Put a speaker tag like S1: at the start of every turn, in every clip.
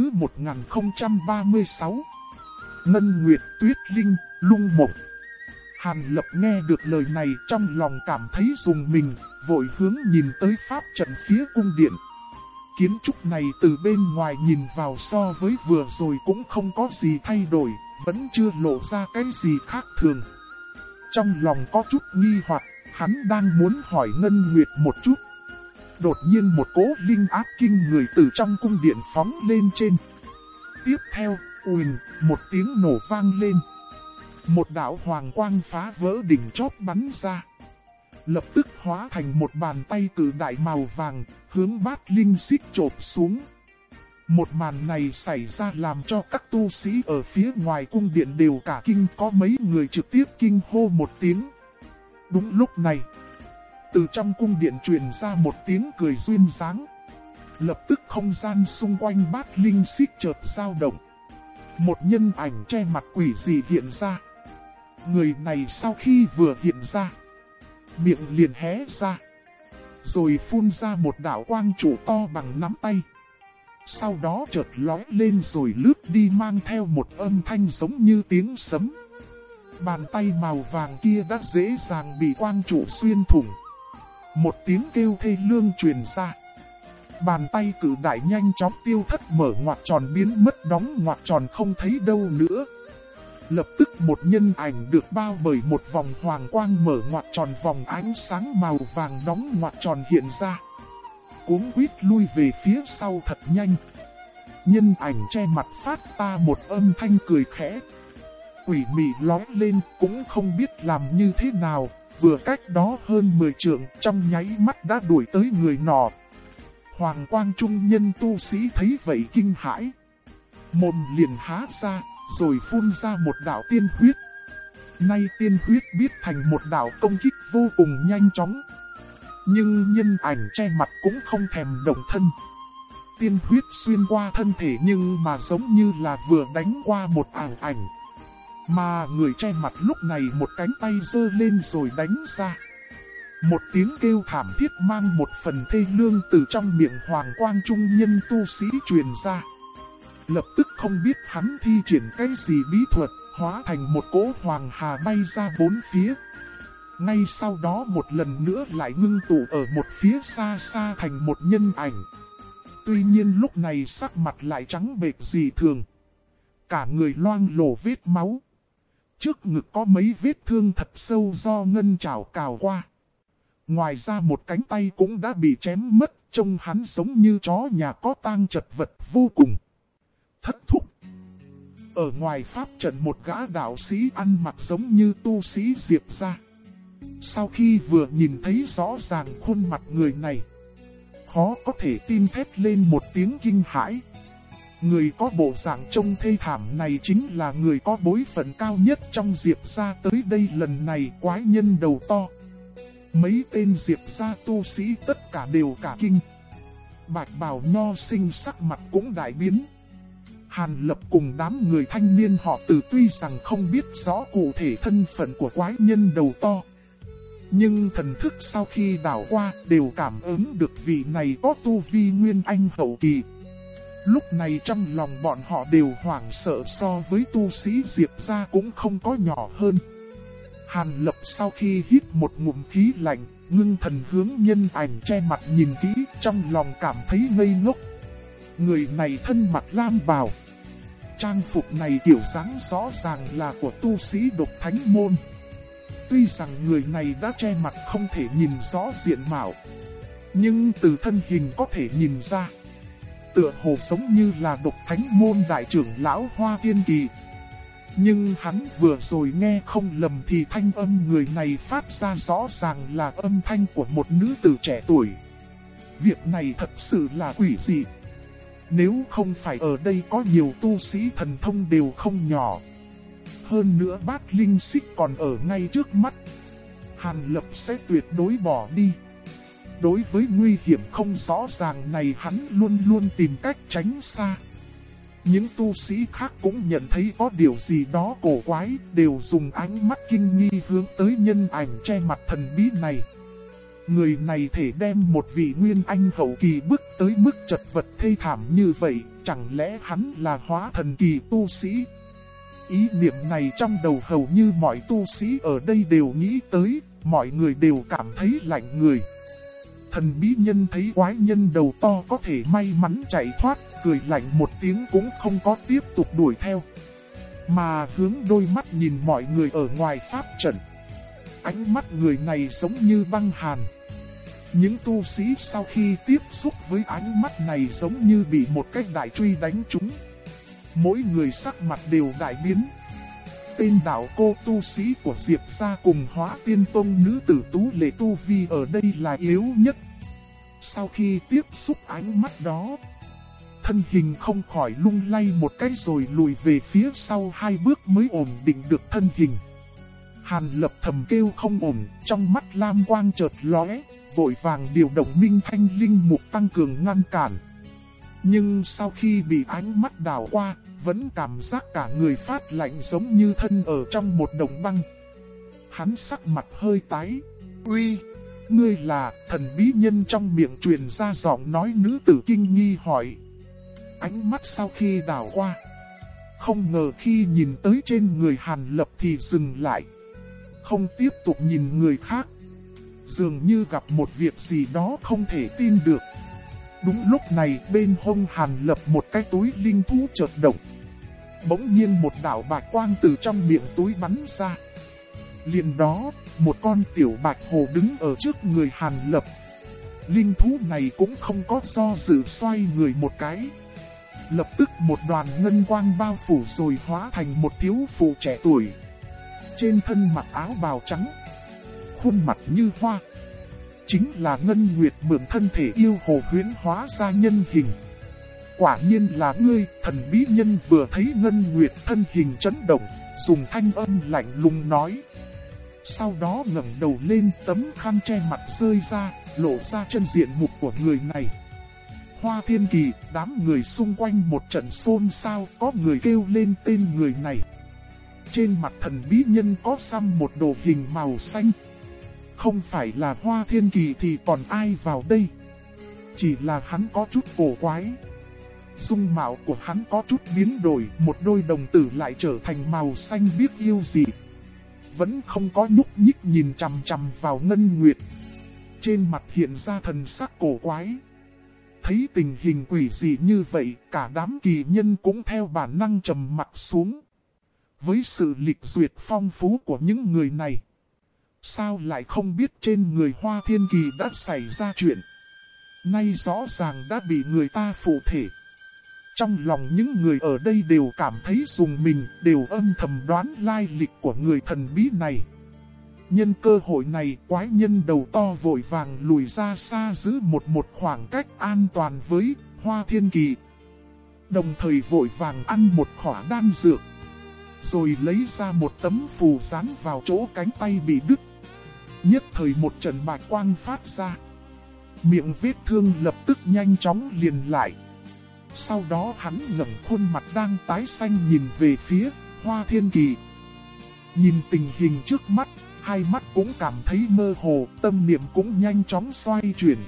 S1: Thứ 1036 Ngân Nguyệt Tuyết Linh, Lung Mộng Hàn Lập nghe được lời này trong lòng cảm thấy dùng mình, vội hướng nhìn tới pháp trận phía cung điện. Kiến trúc này từ bên ngoài nhìn vào so với vừa rồi cũng không có gì thay đổi, vẫn chưa lộ ra cái gì khác thường. Trong lòng có chút nghi hoặc, hắn đang muốn hỏi Ngân Nguyệt một chút. Đột nhiên một cỗ linh áp kinh người từ trong cung điện phóng lên trên. Tiếp theo, ùn, một tiếng nổ vang lên. Một đạo hoàng quang phá vỡ đỉnh chóp bắn ra. Lập tức hóa thành một bàn tay cử đại màu vàng, hướng bát linh xích chộp xuống. Một màn này xảy ra làm cho các tu sĩ ở phía ngoài cung điện đều cả kinh có mấy người trực tiếp kinh hô một tiếng. Đúng lúc này, từ trong cung điện truyền ra một tiếng cười duyên dáng. Lập tức không gian xung quanh bát linh xích chợt dao động. Một nhân ảnh che mặt quỷ dị hiện ra. Người này sau khi vừa hiện ra, miệng liền hé ra. Rồi phun ra một đạo quang trụ to bằng nắm tay. Sau đó chợt lói lên rồi lướt đi mang theo một âm thanh giống như tiếng sấm. Bàn tay màu vàng kia đã dễ dàng bị quang trụ xuyên thủng. Một tiếng kêu thê lương truyền ra. Bàn tay cử đại nhanh chóng tiêu thất mở ngoặt tròn biến mất đóng ngoặt tròn không thấy đâu nữa. Lập tức một nhân ảnh được bao bởi một vòng hoàng quang mở ngoặt tròn vòng ánh sáng màu vàng đóng ngoặt tròn hiện ra. Cuốn quýt lui về phía sau thật nhanh. Nhân ảnh che mặt phát ta một âm thanh cười khẽ. Quỷ mị lói lên cũng không biết làm như thế nào, vừa cách đó hơn 10 trượng trong nháy mắt đã đuổi tới người nọ. Hoàng quang trung nhân tu sĩ thấy vậy kinh hãi. Mồm liền há ra, rồi phun ra một đạo tiên huyết. Nay tiên huyết biết thành một đạo công kích vô cùng nhanh chóng. Nhưng nhân ảnh che mặt cũng không thèm động thân. Tiên huyết xuyên qua thân thể nhưng mà giống như là vừa đánh qua một ảng ảnh. Mà người che mặt lúc này một cánh tay dơ lên rồi đánh ra. Một tiếng kêu thảm thiết mang một phần thê lương từ trong miệng hoàng quang trung nhân tu sĩ truyền ra. Lập tức không biết hắn thi triển cái gì bí thuật, hóa thành một cỗ hoàng hà bay ra bốn phía. Ngay sau đó một lần nữa lại ngưng tụ ở một phía xa xa thành một nhân ảnh. Tuy nhiên lúc này sắc mặt lại trắng bệch gì thường. Cả người loang lổ vết máu. Trước ngực có mấy vết thương thật sâu do ngân trào cào qua. Ngoài ra một cánh tay cũng đã bị chém mất, trông hắn giống như chó nhà có tang chật vật vô cùng. Thất thúc. Ở ngoài pháp trận một gã đạo sĩ ăn mặc giống như tu sĩ diệp ra. Sau khi vừa nhìn thấy rõ ràng khuôn mặt người này, khó có thể tin thét lên một tiếng kinh hãi. Người có bộ dạng trông thê thảm này chính là người có bối phận cao nhất trong Diệp gia tới đây lần này quái nhân đầu to. Mấy tên Diệp gia tu sĩ tất cả đều cả kinh. Bạch bào nho sinh sắc mặt cũng đại biến. Hàn lập cùng đám người thanh niên họ từ tuy rằng không biết rõ cụ thể thân phận của quái nhân đầu to. Nhưng thần thức sau khi đảo qua đều cảm ứng được vị này có tu vi nguyên anh hậu kỳ. Lúc này trong lòng bọn họ đều hoảng sợ so với tu sĩ Diệp ra cũng không có nhỏ hơn. Hàn lập sau khi hít một ngụm khí lạnh, ngưng thần hướng nhân ảnh che mặt nhìn kỹ trong lòng cảm thấy ngây ngốc. Người này thân mặt lam bào. Trang phục này kiểu dáng rõ ràng là của tu sĩ độc thánh môn. Tuy rằng người này đã che mặt không thể nhìn rõ diện mạo. Nhưng từ thân hình có thể nhìn ra tựa hồ giống như là độc thánh môn đại trưởng lão Hoa Tiên Kỳ. Nhưng hắn vừa rồi nghe không lầm thì thanh âm người này phát ra rõ ràng là âm thanh của một nữ tử trẻ tuổi. Việc này thật sự là quỷ dị. Nếu không phải ở đây có nhiều tu sĩ thần thông đều không nhỏ. Hơn nữa bát linh xích còn ở ngay trước mắt. Hàn lập sẽ tuyệt đối bỏ đi. Đối với nguy hiểm không rõ ràng này hắn luôn luôn tìm cách tránh xa. Những tu sĩ khác cũng nhận thấy có điều gì đó cổ quái, đều dùng ánh mắt kinh nghi hướng tới nhân ảnh che mặt thần bí này. Người này thể đem một vị nguyên anh hậu kỳ bước tới mức chật vật thê thảm như vậy, chẳng lẽ hắn là hóa thần kỳ tu sĩ? Ý niệm này trong đầu hầu như mọi tu sĩ ở đây đều nghĩ tới, mọi người đều cảm thấy lạnh người. Thần bí nhân thấy quái nhân đầu to có thể may mắn chạy thoát, cười lạnh một tiếng cũng không có tiếp tục đuổi theo. Mà hướng đôi mắt nhìn mọi người ở ngoài pháp trận. Ánh mắt người này giống như băng hàn. Những tu sĩ sau khi tiếp xúc với ánh mắt này giống như bị một cách đại truy đánh trúng. Mỗi người sắc mặt đều đại biến. Tên đạo cô tu sĩ của Diệp gia cùng hóa tiên tông nữ tử tú lệ tu vi ở đây là yếu nhất. Sau khi tiếp xúc ánh mắt đó, thân hình không khỏi lung lay một cái rồi lùi về phía sau hai bước mới ổn định được thân hình. Hàn lập thầm kêu không ổn, trong mắt lam quang chợt lóe, vội vàng điều động minh thanh linh mục tăng cường ngăn cản. Nhưng sau khi bị ánh mắt đảo qua, vẫn cảm giác cả người phát lạnh giống như thân ở trong một đồng băng. Hắn sắc mặt hơi tái. Uy, ngươi là thần bí nhân trong miệng truyền ra giọng nói nữ tử kinh nghi hỏi. Ánh mắt sau khi đảo qua. Không ngờ khi nhìn tới trên người Hàn Lập thì dừng lại. Không tiếp tục nhìn người khác. Dường như gặp một việc gì đó không thể tin được. Đúng lúc này bên hông Hàn Lập một cái túi linh thú chợt động. Bỗng nhiên một đạo bạch quang từ trong miệng túi bắn ra. Liền đó, một con tiểu bạch hồ đứng ở trước người Hàn Lập. Linh thú này cũng không có do dự xoay người một cái. Lập tức một đoàn ngân quang bao phủ rồi hóa thành một thiếu phụ trẻ tuổi. Trên thân mặc áo bào trắng, khuôn mặt như hoa. Chính là Ngân Nguyệt mượn thân thể yêu hồ huyến hóa ra nhân hình. Quả nhiên là ngươi, thần bí nhân vừa thấy Ngân Nguyệt thân hình chấn động, dùng thanh âm lạnh lùng nói. Sau đó ngẩng đầu lên tấm khăn che mặt rơi ra, lộ ra chân diện mục của người này. Hoa thiên kỳ, đám người xung quanh một trận xôn xao, có người kêu lên tên người này. Trên mặt thần bí nhân có xăm một đồ hình màu xanh. Không phải là hoa thiên kỳ thì còn ai vào đây. Chỉ là hắn có chút cổ quái. Dung mạo của hắn có chút biến đổi, một đôi đồng tử lại trở thành màu xanh biết yêu gì. Vẫn không có nhúc nhích nhìn chằm chằm vào ngân nguyệt. Trên mặt hiện ra thần sắc cổ quái. Thấy tình hình quỷ dị như vậy, cả đám kỳ nhân cũng theo bản năng trầm mặt xuống. Với sự lịch duyệt phong phú của những người này, sao lại không biết trên người Hoa Thiên Kỳ đã xảy ra chuyện? Nay rõ ràng đã bị người ta phụ thể. Trong lòng những người ở đây đều cảm thấy dùng mình, đều âm thầm đoán lai lịch của người thần bí này. Nhân cơ hội này, quái nhân đầu to vội vàng lùi ra xa giữ một một khoảng cách an toàn với Hoa Thiên Kỳ. Đồng thời vội vàng ăn một khỏa đan dược. Rồi lấy ra một tấm phù dán vào chỗ cánh tay bị đứt. Nhất thời một trận bạch quang phát ra. Miệng vết thương lập tức nhanh chóng liền lại. Sau đó hắn ngẩng khuôn mặt đang tái xanh nhìn về phía Hoa Thiên Kỳ. Nhìn tình hình trước mắt, hai mắt cũng cảm thấy mơ hồ, tâm niệm cũng nhanh chóng xoay chuyển.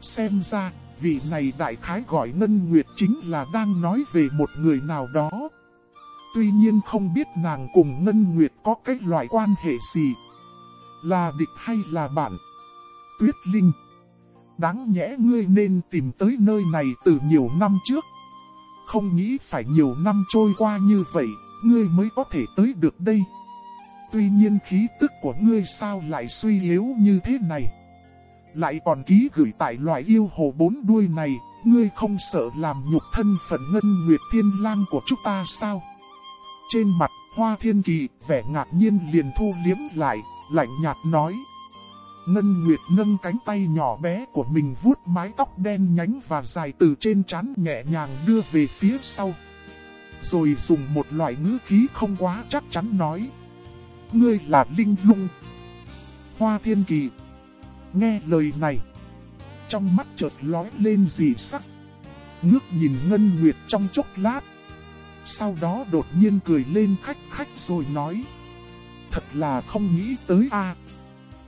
S1: Xem ra, vị này đại khái gọi Ngân Nguyệt chính là đang nói về một người nào đó. Tuy nhiên không biết nàng cùng Ngân Nguyệt có cái loại quan hệ gì. Là địch hay là bạn? Tuyết Linh Đáng nhẽ ngươi nên tìm tới nơi này từ nhiều năm trước. Không nghĩ phải nhiều năm trôi qua như vậy, ngươi mới có thể tới được đây. Tuy nhiên khí tức của ngươi sao lại suy yếu như thế này? Lại còn ký gửi tại loại yêu hồ bốn đuôi này, ngươi không sợ làm nhục thân phận ngân nguyệt thiên lang của chúng ta sao? Trên mặt, hoa thiên kỳ, vẻ ngạc nhiên liền thu liếm lại, lạnh nhạt nói. Ngân Nguyệt nâng cánh tay nhỏ bé của mình vuốt mái tóc đen nhánh và dài từ trên trán nhẹ nhàng đưa về phía sau. Rồi dùng một loại ngữ khí không quá chắc chắn nói. Ngươi là Linh Lung. Hoa Thiên Kỳ. Nghe lời này. Trong mắt chợt lói lên dị sắc. Ngước nhìn Ngân Nguyệt trong chốc lát. Sau đó đột nhiên cười lên khách khách rồi nói. Thật là không nghĩ tới a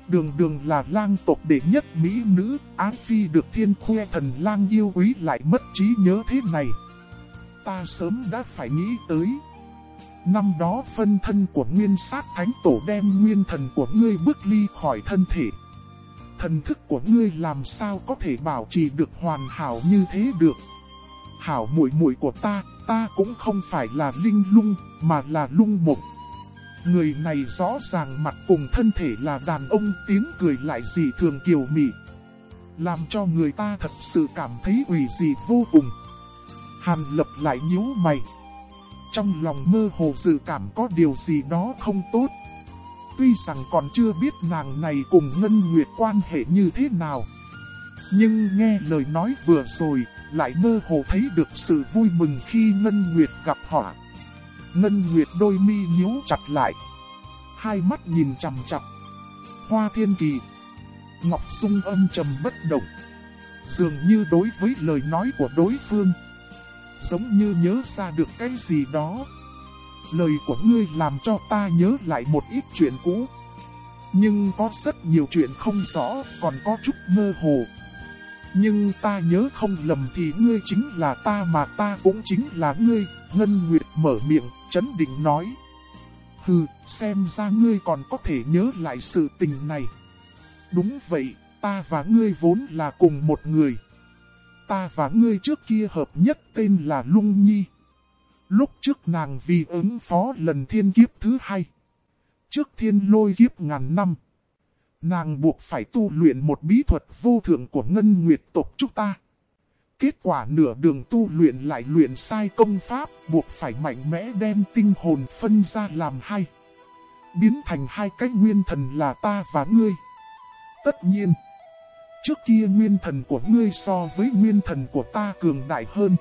S1: Đường đường là lang tộc đệ nhất mỹ nữ, Ái Phi được thiên khuê thần lang yêu quý lại mất trí nhớ thế này. ta sớm đã phải nghĩ tới. Năm đó phân thân của nguyên sát thánh tổ đem nguyên thần của ngươi bước ly khỏi thân thể. Thần thức của ngươi làm sao có thể bảo trì được hoàn hảo như thế được. Hảo muội muội của ta, ta cũng không phải là linh lung, mà là lung mộng. Người này rõ ràng mặt cùng thân thể là đàn ông tiếng cười lại dị thường kiều mị. Làm cho người ta thật sự cảm thấy ủy dị vô cùng. Hàn lập lại nhíu mày. Trong lòng mơ hồ dự cảm có điều gì đó không tốt. Tuy rằng còn chưa biết nàng này cùng Ngân Nguyệt quan hệ như thế nào. Nhưng nghe lời nói vừa rồi, lại mơ hồ thấy được sự vui mừng khi Ngân Nguyệt gặp họ. Ngân Nguyệt đôi mi nhíu chặt lại. Hai mắt nhìn chằm chằm. Hoa thiên kỳ. Ngọc Dung âm trầm bất động. Dường như đối với lời nói của đối phương. Giống như nhớ ra được cái gì đó. Lời của ngươi làm cho ta nhớ lại một ít chuyện cũ. Nhưng có rất nhiều chuyện không rõ, còn có chút mơ hồ. Nhưng ta nhớ không lầm thì ngươi chính là ta mà ta cũng chính là ngươi. Ngân Nguyệt mở miệng, chấn định nói. Hừ, xem ra ngươi còn có thể nhớ lại sự tình này. Đúng vậy, ta và ngươi vốn là cùng một người. Ta và ngươi trước kia hợp nhất tên là Lung Nhi. Lúc trước nàng vì ứng phó lần thiên kiếp thứ hai. Trước thiên lôi kiếp ngàn năm. Nàng buộc phải tu luyện một bí thuật vô thượng của ngân nguyệt tộc chúng ta. Kết quả nửa đường tu luyện lại luyện sai công pháp, buộc phải mạnh mẽ đem tinh hồn phân ra làm hai. Biến thành hai cái nguyên thần là ta và ngươi. Tất nhiên, trước kia nguyên thần của ngươi so với nguyên thần của ta cường đại hơn.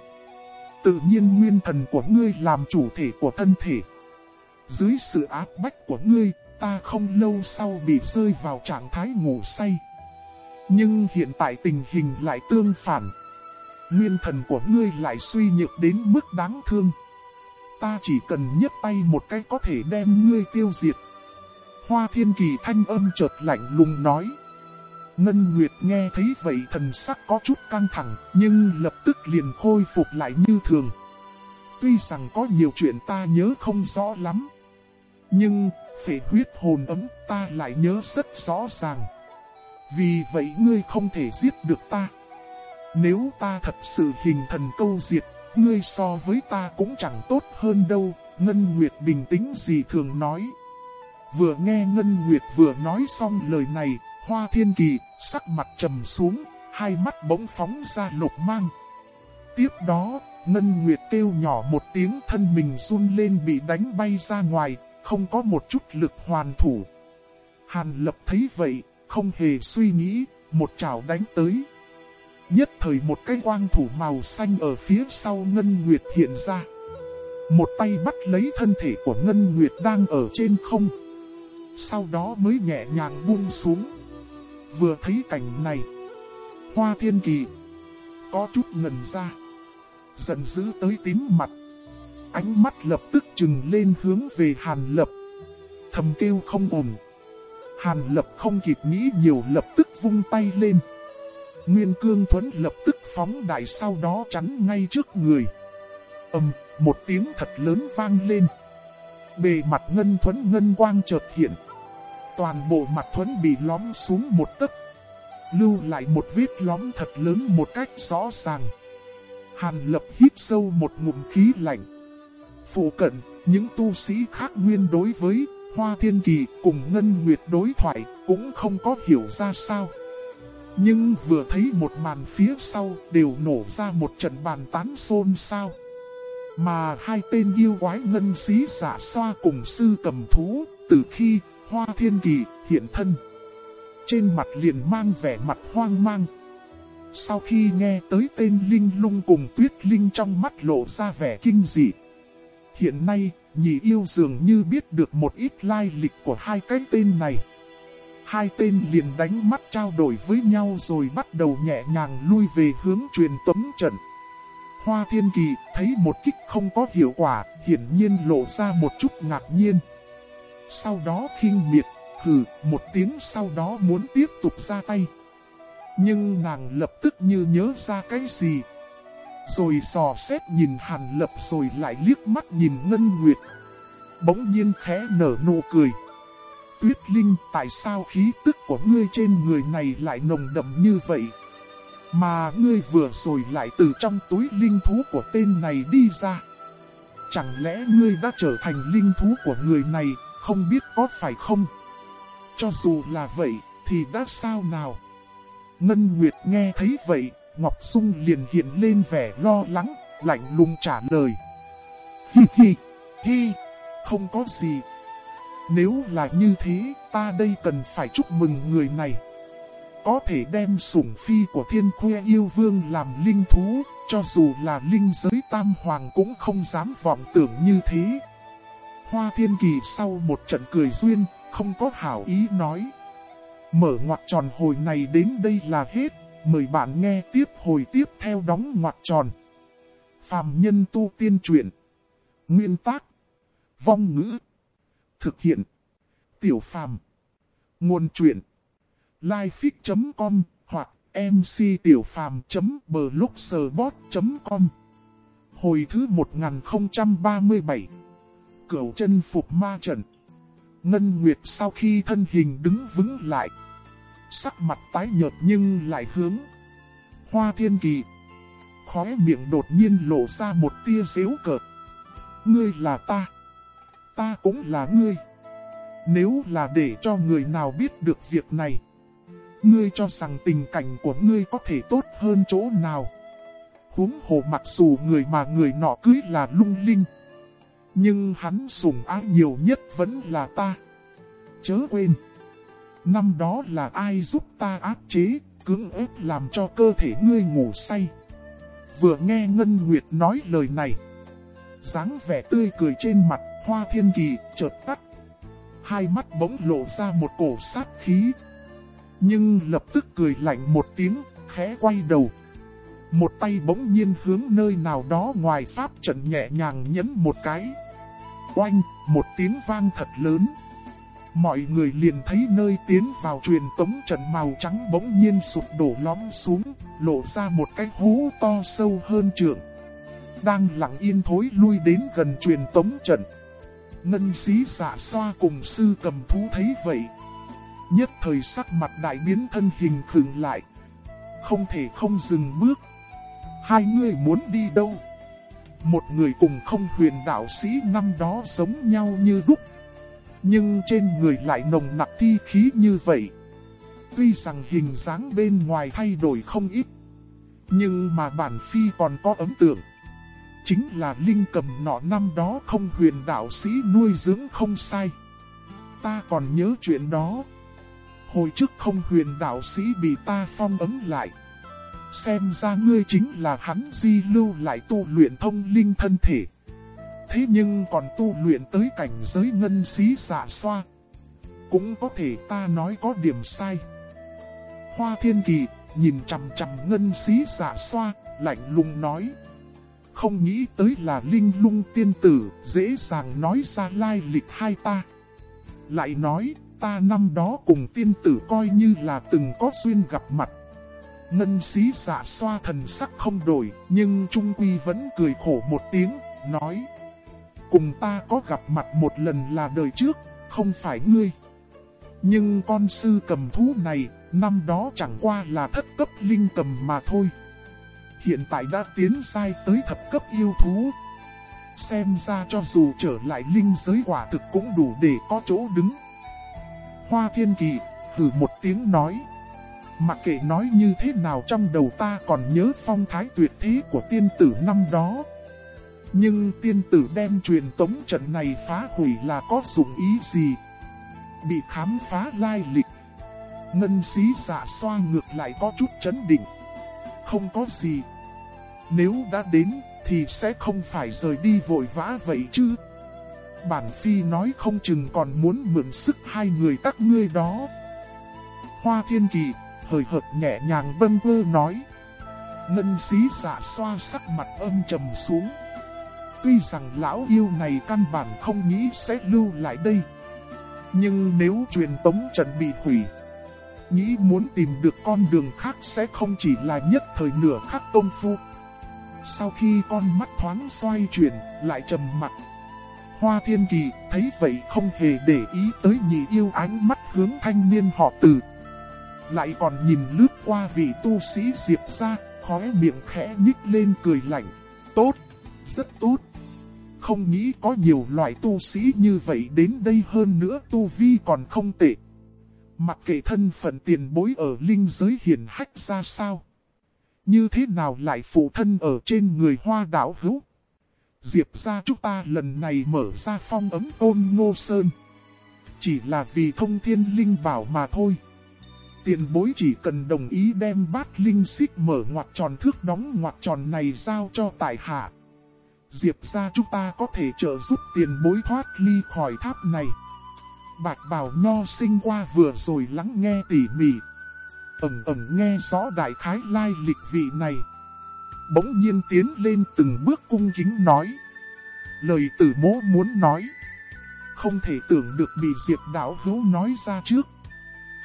S1: Tự nhiên nguyên thần của ngươi làm chủ thể của thân thể. Dưới sự áp bách của ngươi, ta không lâu sau bị rơi vào trạng thái ngủ say. Nhưng hiện tại tình hình lại tương phản. Nguyên thần của ngươi lại suy nhược đến mức đáng thương. Ta chỉ cần nhấc tay một cái có thể đem ngươi tiêu diệt. Hoa thiên kỳ thanh âm chợt lạnh lùng nói. Ngân Nguyệt nghe thấy vậy thần sắc có chút căng thẳng, nhưng lập tức liền khôi phục lại như thường. Tuy rằng có nhiều chuyện ta nhớ không rõ lắm, nhưng phệ huyết hồn ấm ta lại nhớ rất rõ ràng. Vì vậy ngươi không thể giết được ta. Nếu ta thật sự hình thần câu diệt, ngươi so với ta cũng chẳng tốt hơn đâu, Ngân Nguyệt bình tĩnh gì thường nói. Vừa nghe Ngân Nguyệt vừa nói xong lời này, Hoa Thiên Kỳ, sắc mặt trầm xuống, hai mắt bỗng phóng ra lục mang. Tiếp đó, Ngân Nguyệt kêu nhỏ một tiếng thân mình run lên bị đánh bay ra ngoài, không có một chút lực hoàn thủ. Hàn Lập thấy vậy, không hề suy nghĩ, một chảo đánh tới. Nhất thời một cái quang thủ màu xanh ở phía sau Ngân Nguyệt hiện ra. Một tay bắt lấy thân thể của Ngân Nguyệt đang ở trên không. Sau đó mới nhẹ nhàng buông xuống. Vừa thấy cảnh này, Hoa Thiên Kỳ có chút ngần ra, giận dữ tới tím mặt. Ánh mắt lập tức trừng lên hướng về Hàn Lập. Thầm kêu không ổn. Hàn Lập không kịp nghĩ nhiều lập tức vung tay lên. Nguyên Cương Thuấn lập tức phóng đại sau đó chắn ngay trước người. ầm, một tiếng thật lớn vang lên. Bề mặt Ngân Thuấn Ngân Quang chợt hiện toàn bộ mặt Thuấn bị lõm xuống một tấc. Lưu lại một vết lõm thật lớn một cách rõ ràng. Hàn lập hít sâu một ngụm khí lạnh. Phụ cận, những tu sĩ khác nguyên đối với Hoa Thiên Kỳ cùng Ngân Nguyệt đối thoại cũng không có hiểu ra sao. Nhưng vừa thấy một màn phía sau đều nổ ra một trận bàn tán xôn xao. Mà hai tên yêu quái ngân xí giả xoa cùng sư cầm thú, từ khi Hoa Thiên Kỳ hiện thân. Trên mặt liền mang vẻ mặt hoang mang. Sau khi nghe tới tên Linh Lung cùng Tuyết Linh trong mắt lộ ra vẻ kinh dị. Hiện nay, nhị yêu dường như biết được một ít lai lịch của hai cái tên này. Hai tên liền đánh mắt trao đổi với nhau rồi bắt đầu nhẹ nhàng lui về hướng truyền tống trận. Hoa Thiên Kỳ thấy một kích không có hiệu quả, hiển nhiên lộ ra một chút ngạc nhiên sau đó khinh miệt, hừ, một tiếng sau đó muốn tiếp tục ra tay. Nhưng nàng lập tức như nhớ ra cái gì. rồi dò xét nhìn Hàn Lập rồi lại liếc mắt nhìn Ngân Nguyệt. Bỗng nhiên khẽ nở nụ cười. Tuyết Linh, tại sao khí tức của ngươi trên người này lại nồng đậm như vậy? Mà ngươi vừa rồi lại từ trong túi linh thú của tên này đi ra. Chẳng lẽ ngươi đã trở thành linh thú của người này, không biết có phải không? Cho dù là vậy, thì đã sao nào? Ngân Nguyệt nghe thấy vậy, Ngọc Dung liền hiện lên vẻ lo lắng, lạnh lùng trả lời. Hi hi, hi, không có gì. Nếu là như thế, ta đây cần phải chúc mừng người này. Có thể đem sủng phi của thiên khuê yêu vương làm linh thú, cho dù là linh giới tam hoàng cũng không dám vọng tưởng như thế. Hoa thiên kỳ sau một trận cười duyên, không có hảo ý nói. Mở ngoặc tròn hồi này đến đây là hết, mời bạn nghe tiếp hồi tiếp theo đóng ngoặc tròn. Phạm nhân tu tiên truyện. Nguyên tác. Vong ngữ. Thực hiện. Tiểu phàm. Nguồn truyện. Lifefix.com hoặc mctiểupham.blogspot.com Hồi thứ 1037 Cửu chân phục ma trận. Ngân Nguyệt sau khi thân hình đứng vững lại. Sắc mặt tái nhợt nhưng lại hướng. Hoa thiên kỳ. Khóe miệng đột nhiên lộ ra một tia xéo cợt. Ngươi là ta. Ta cũng là ngươi Nếu là để cho người nào biết được việc này Ngươi cho rằng tình cảnh của ngươi có thể tốt hơn chỗ nào Huống hồ mặc dù người mà người nọ cưới là lung linh Nhưng hắn sủng ái nhiều nhất vẫn là ta Chớ quên Năm đó là ai giúp ta áp chế, cưỡng ép làm cho cơ thể ngươi ngủ say. Vừa nghe Ngân Nguyệt nói lời này. dáng vẻ tươi cười trên mặt, hoa thiên kỳ, chợt tắt. Hai mắt bỗng lộ ra một cổ sát khí. Nhưng lập tức cười lạnh một tiếng, khẽ quay đầu. Một tay bỗng nhiên hướng nơi nào đó ngoài pháp trận nhẹ nhàng nhấn một cái. Oanh, một tiếng vang thật lớn. Mọi người liền thấy nơi tiến vào truyền tống trận màu trắng bỗng nhiên sụp đổ lõm xuống, lộ ra một cái hố to sâu hơn trượng. Đang lặng yên thối lui đến gần truyền tống trận. Ngân xí giả xoa cùng sư cầm thú thấy vậy. Nhất thời sắc mặt đại biến thân hình khừng lại. Không thể không dừng bước. Hai người muốn đi đâu? Một người cùng không huyền đạo sĩ năm đó giống nhau như đúc nhưng trên người lại nồng nặc thi khí như vậy. Tuy rằng hình dáng bên ngoài thay đổi không ít, nhưng mà bản phi còn có ấn tượng. Chính là linh cầm nọ năm đó không huyền đạo sĩ nuôi dưỡng không sai. Ta còn nhớ chuyện đó. Hồi trước không huyền đạo sĩ bị ta phong ấm lại. Xem ra ngươi chính là hắn di lưu lại tu luyện thông linh thân thể. Thế nhưng còn tu luyện tới cảnh giới ngân xí xạ xoa. Cũng có thể ta nói có điểm sai. Hoa thiên kỳ, nhìn chằm chằm ngân xí xạ xoa, lạnh lùng nói. Không nghĩ tới là linh lung tiên tử, dễ dàng nói ra lai lịch hai ta. Lại nói, ta năm đó cùng tiên tử coi như là từng có duyên gặp mặt. Ngân xí giả xoa thần sắc không đổi, nhưng Trung Quy vẫn cười khổ một tiếng, nói. Cùng ta có gặp mặt một lần là đời trước, không phải ngươi. Nhưng con sư cầm thú này, năm đó chẳng qua là thất cấp linh cầm mà thôi. Hiện tại đã tiến sai tới thập cấp yêu thú. Xem ra cho dù trở lại linh giới quả thực cũng đủ để có chỗ đứng. Hoa thiên kỳ, hử một tiếng nói. Mặc kệ nói như thế nào trong đầu ta còn nhớ phong thái tuyệt thế của tiên tử năm đó. Nhưng tiên tử đem truyền tống trận này phá hủy là có dụng ý gì? Bị khám phá lai lịch. Ngân xí giả xoa ngược lại có chút chấn định. Không có gì. Nếu đã đến thì sẽ không phải rời đi vội vã vậy chứ. Bản phi nói không chừng còn muốn mượn sức hai người các ngươi đó. Hoa thiên kỳ, hời hợt nhẹ nhàng bâng vơ nói. Ngân xí giả xoa sắc mặt âm trầm xuống. Tuy rằng lão yêu này căn bản không nghĩ sẽ lưu lại đây. Nhưng nếu truyền tống trận bị hủy, nghĩ muốn tìm được con đường khác sẽ không chỉ là nhất thời nửa khắc công phu. Sau khi con mắt thoáng xoay chuyển, lại trầm mặt. Hoa Thiên Kỳ thấy vậy không hề để ý tới nhị yêu ánh mắt hướng thanh niên họ từ. Lại còn nhìn lướt qua vị tu sĩ Diệp ra, khóe miệng khẽ nhích lên cười lạnh. Tốt, rất tốt. Không nghĩ có nhiều loại tu sĩ như vậy đến đây hơn nữa tu vi còn không tệ. Mặc kệ thân phận tiền bối ở linh giới hiển hách ra sao. Như thế nào lại phụ thân ở trên người hoa đảo hữu. Diệp ra chúng ta lần này mở ra phong ấm ôn ngô sơn. Chỉ là vì thông thiên linh bảo mà thôi. Tiền bối chỉ cần đồng ý đem bát linh xích mở ngoặt tròn thước đóng ngoặt tròn này giao cho tại hạ. Diệp ra chúng ta có thể trợ giúp tiền bối thoát ly khỏi tháp này. Bạch bào nho sinh qua vừa rồi lắng nghe tỉ mỉ. Ẩm ẩm nghe rõ đại khái lai lịch vị này. Bỗng nhiên tiến lên từng bước cung kính nói. Lời tử mố muốn nói. Không thể tưởng được bị Diệp đạo hữu nói ra trước.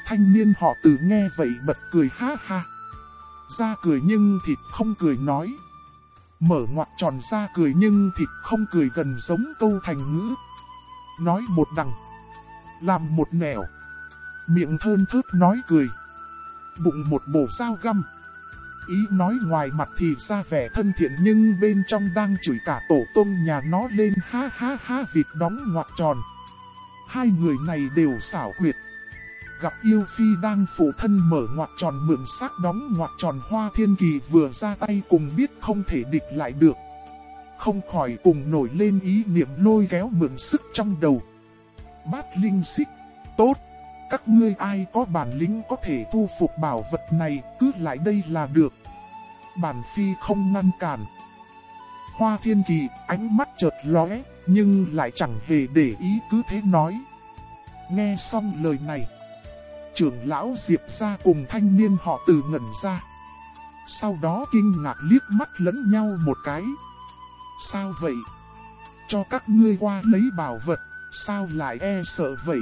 S1: Thanh niên họ tử nghe vậy bật cười ha ha. Ra cười nhưng thịt không cười nói. Mở ngoặt tròn ra cười nhưng thịt không cười gần giống câu thành ngữ. Nói một đằng. Làm một nẻo. Miệng thơn thớt nói cười. Bụng một bổ sao găm. Ý nói ngoài mặt thì ra vẻ thân thiện nhưng bên trong đang chửi cả tổ tông nhà nó lên ha ha ha vịt đóng ngoặc tròn. Hai người này đều xảo quyệt gặp yêu phi đang phụ thân mở ngoặc tròn mượn sắc đóng ngoặc tròn hoa thiên kỳ vừa ra tay cùng biết không thể địch lại được. Không khỏi cùng nổi lên ý niệm lôi kéo mượn sức trong đầu. Bát linh xích, tốt, các ngươi ai có bản lĩnh có thể thu phục bảo vật này cứ lại đây là được. Bản phi không ngăn cản. Hoa thiên kỳ ánh mắt chợt lóe, nhưng lại chẳng hề để ý cứ thế nói. Nghe xong lời này trưởng lão Diệp ra cùng thanh niên họ từ ngẩn ra. Sau đó kinh ngạc liếc mắt lẫn nhau một cái. Sao vậy? Cho các ngươi qua lấy bảo vật, sao lại e sợ vậy?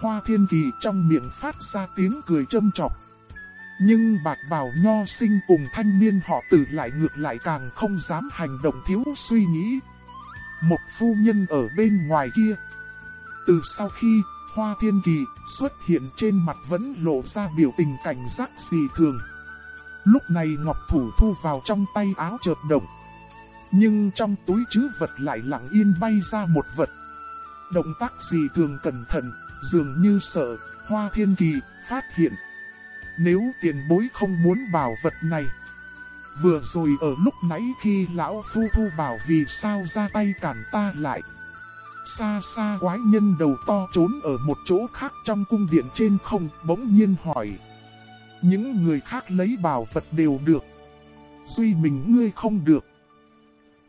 S1: Hoa thiên kỳ trong miệng phát ra tiếng cười châm trọc, Nhưng bạch bào nho sinh cùng thanh niên họ tử lại ngược lại càng không dám hành động thiếu suy nghĩ. Một phu nhân ở bên ngoài kia. Từ sau khi Hoa Thiên Kỳ xuất hiện trên mặt vẫn lộ ra biểu tình cảnh giác gì thường. Lúc này Ngọc Thủ thu vào trong tay áo chợt động. Nhưng trong túi chứ vật lại lặng yên bay ra một vật. Động tác gì thường cẩn thận, dường như sợ, Hoa Thiên Kỳ phát hiện. Nếu tiền bối không muốn bảo vật này. Vừa rồi ở lúc nãy khi lão phu thu bảo vì sao ra tay cản ta lại. Xa xa quái nhân đầu to trốn ở một chỗ khác trong cung điện trên không bỗng nhiên hỏi. Những người khác lấy bảo vật đều được. Duy mình ngươi không được.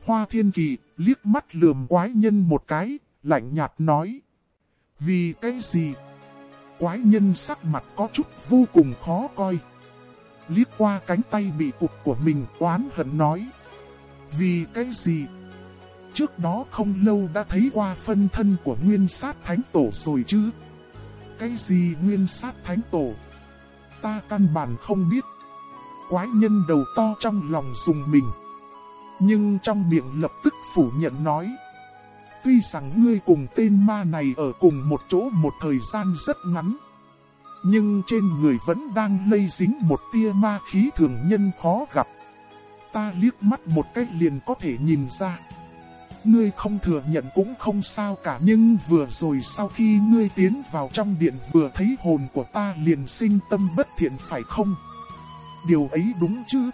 S1: Hoa thiên kỳ liếc mắt lườm quái nhân một cái, lạnh nhạt nói. Vì cái gì? Quái nhân sắc mặt có chút vô cùng khó coi. Liếc qua cánh tay bị cụt của mình oán hận nói. Vì cái gì? Trước đó không lâu đã thấy qua phân thân của nguyên sát thánh tổ rồi chứ. Cái gì nguyên sát thánh tổ? Ta căn bản không biết. Quái nhân đầu to trong lòng dùng mình. Nhưng trong miệng lập tức phủ nhận nói. Tuy rằng ngươi cùng tên ma này ở cùng một chỗ một thời gian rất ngắn. Nhưng trên người vẫn đang lây dính một tia ma khí thường nhân khó gặp. Ta liếc mắt một cách liền có thể nhìn ra ngươi không thừa nhận cũng không sao cả, nhưng vừa rồi sau khi ngươi tiến vào trong điện vừa thấy hồn của ta liền sinh tâm bất thiện phải không? Điều ấy đúng chứ?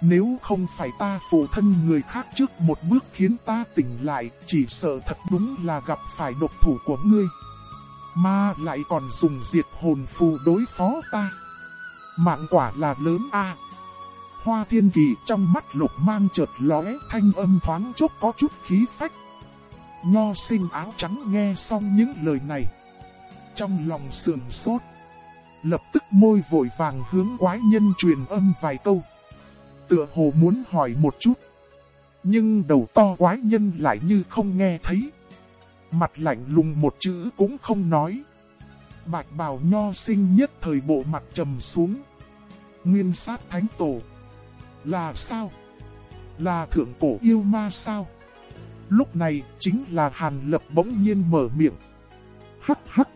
S1: Nếu không phải ta phụ thân người khác trước một bước khiến ta tỉnh lại, chỉ sợ thật đúng là gặp phải độc thủ của ngươi. Mà lại còn dùng diệt hồn phù đối phó ta. Mạng quả là lớn a Hoa thiên kỳ trong mắt lục mang chợt lóe thanh âm thoáng chốc có chút khí phách. Nho sinh áo trắng nghe xong những lời này. Trong lòng sườn sốt. Lập tức môi vội vàng hướng quái nhân truyền âm vài câu. Tựa hồ muốn hỏi một chút. Nhưng đầu to quái nhân lại như không nghe thấy. Mặt lạnh lùng một chữ cũng không nói. Bạch bào nho sinh nhất thời bộ mặt trầm xuống. Nguyên sát thánh tổ. Là sao? Là thượng cổ yêu ma sao? Lúc này chính là Hàn Lập bỗng nhiên mở miệng. Hắc hắc.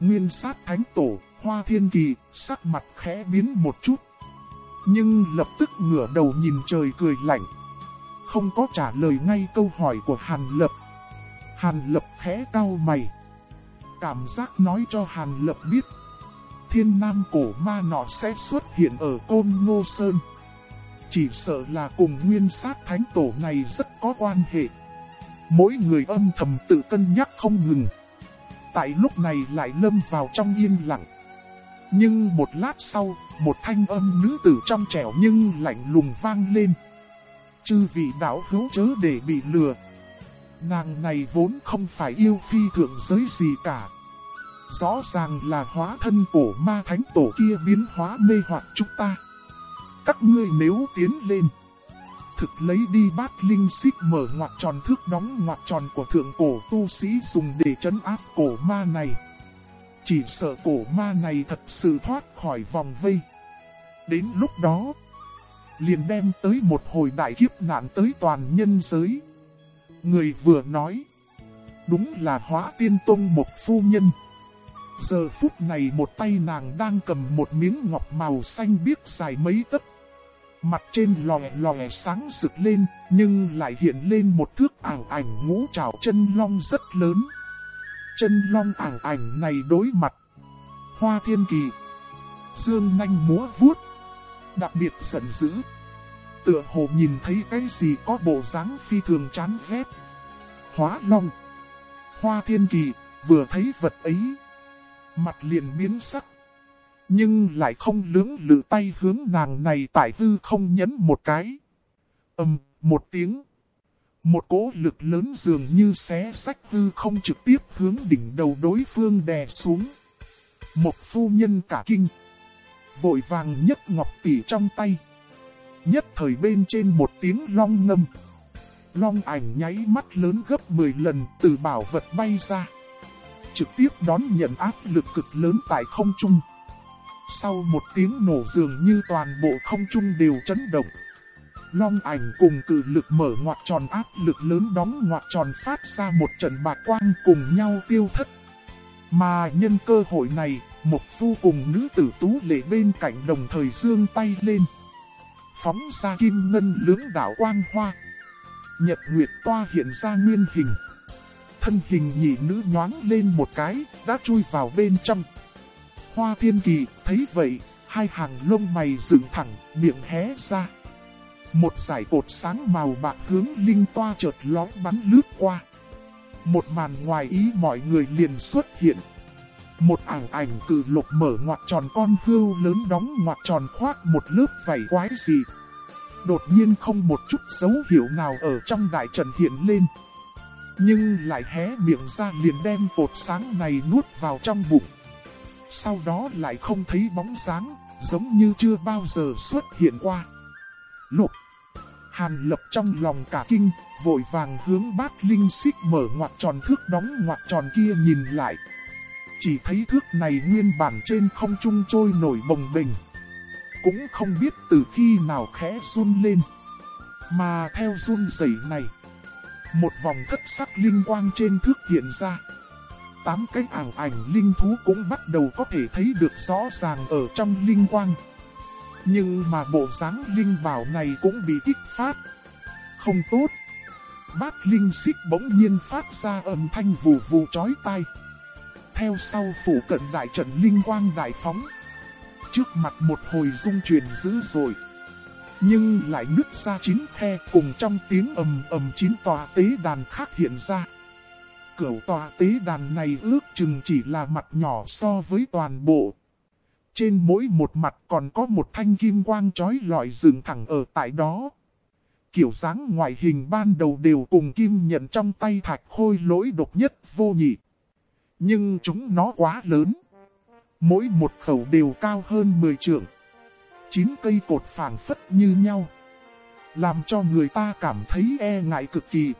S1: Nguyên sát thánh tổ, hoa thiên kỳ, sắc mặt khẽ biến một chút. Nhưng lập tức ngửa đầu nhìn trời cười lạnh. Không có trả lời ngay câu hỏi của Hàn Lập. Hàn Lập khẽ cau mày. Cảm giác nói cho Hàn Lập biết. Thiên nam cổ ma nọ sẽ xuất hiện ở Côn Ngô Sơn. Chỉ sợ là cùng nguyên sát thánh tổ này rất có quan hệ. Mỗi người âm thầm tự cân nhắc không ngừng. Tại lúc này lại lâm vào trong yên lặng. Nhưng một lát sau, một thanh âm nữ tử trong trẻo nhưng lạnh lùng vang lên. Chư vị đạo hữu chớ để bị lừa. Nàng này vốn không phải yêu phi thượng giới gì cả. Rõ ràng là hóa thân cổ ma thánh tổ kia biến hóa mê hoặc chúng ta. Các ngươi nếu tiến lên thực lấy đi bát linh xích mở ngoặt tròn thước đóng ngoặt tròn của thượng cổ tu sĩ dùng để trấn áp cổ ma này. Chỉ sợ cổ ma này thật sự thoát khỏi vòng vây. Đến lúc đó, liền đem tới một hồi đại kiếp nạn tới toàn nhân giới. Người vừa nói, đúng là hóa tiên tông một phu nhân. Giờ phút này một tay nàng đang cầm một miếng ngọc màu xanh biếc dài mấy tấc Mặt trên lòe lòe sáng rực lên, nhưng lại hiện lên một thước ảo ảnh ngũ trảo chân long rất lớn. Chân long ảo ảnh này đối mặt. Hoa thiên kỳ. Dương nanh múa vuốt. Đặc biệt giận dữ. Tựa hồ nhìn thấy cái gì có bộ dáng phi thường chán ghét. Hóa long. Hoa thiên kỳ, vừa thấy vật ấy. Mặt liền biến sắc nhưng lại không lưỡng lự tay hướng nàng này tại hư không nhấn một cái. âm một tiếng. Một cỗ lực lớn dường như xé sách hư không trực tiếp hướng đỉnh đầu đối phương đè xuống. Một phu nhân cả kinh. Vội vàng nhấc ngọc tỷ trong tay. Nhất thời bên trên một tiếng long ngâm. Long ảnh nháy mắt lớn gấp 10 lần từ bảo vật bay ra. Trực tiếp đón nhận áp lực cực lớn tại không trung. Sau một tiếng nổ dường như toàn bộ không trung đều chấn động. Long ảnh cùng cử lực mở ngoặt tròn áp lực lớn đóng ngoặt tròn phát ra một trận bạc quang cùng nhau tiêu thất. Mà nhân cơ hội này, một phu cùng nữ tử tú lệ bên cạnh đồng thời dương tay lên. Phóng ra kim ngân lưỡng đảo quang hoa. Nhật Nguyệt toa hiện ra nguyên hình. Thân hình nhị nữ nhoáng lên một cái, đã chui vào bên trong. Hoa thiên kỳ, thấy vậy, hai hàng lông mày dựng thẳng, miệng hé ra. Một giải cột sáng màu bạc hướng linh toa chợt lói bắn lướt qua. Một màn ngoài ý mọi người liền xuất hiện. Một ảng ảnh cử lục mở ngoặt tròn con hươu lớn đóng ngoặt tròn khoác một lớp vảy quái gì, Đột nhiên không một chút dấu hiệu nào ở trong đại trần hiện lên. Nhưng lại hé miệng ra liền đem cột sáng này nuốt vào trong bụng sau đó lại không thấy bóng sáng giống như chưa bao giờ xuất hiện qua. Lục Hàn lập trong lòng cả kinh, vội vàng hướng bát linh xích mở ngoặt tròn thước đóng ngoặt tròn kia nhìn lại. Chỉ thấy thước này nguyên bản trên không trung trôi nổi bồng bềnh. Cũng không biết từ khi nào khẽ run lên. Mà theo run rẩy này, một vòng thất sắc linh quang trên thước hiện ra tám cái ảo ảnh linh thú cũng bắt đầu có thể thấy được rõ ràng ở trong linh quang. Nhưng mà bộ dáng linh bảo này cũng bị kích phát. Không tốt. Bát linh xích bỗng nhiên phát ra âm thanh vù vù chói tai. Theo sau phủ cận đại trận linh quang đại phóng. Trước mặt một hồi dung truyền dữ dội. Nhưng lại nứt ra chín khe cùng trong tiếng ầm ầm chín tòa tế đàn khác hiện ra cửu tòa tế đàn này ước chừng chỉ là mặt nhỏ so với toàn bộ. Trên mỗi một mặt còn có một thanh kim quang chói lọi dựng thẳng ở tại đó. Kiểu dáng ngoại hình ban đầu đều cùng kim nhận trong tay thạch khôi lỗi độc nhất vô nhị. Nhưng chúng nó quá lớn. Mỗi một khẩu đều cao hơn 10 trượng. Chín cây cột phảng phất như nhau. Làm cho người ta cảm thấy e ngại cực kỳ.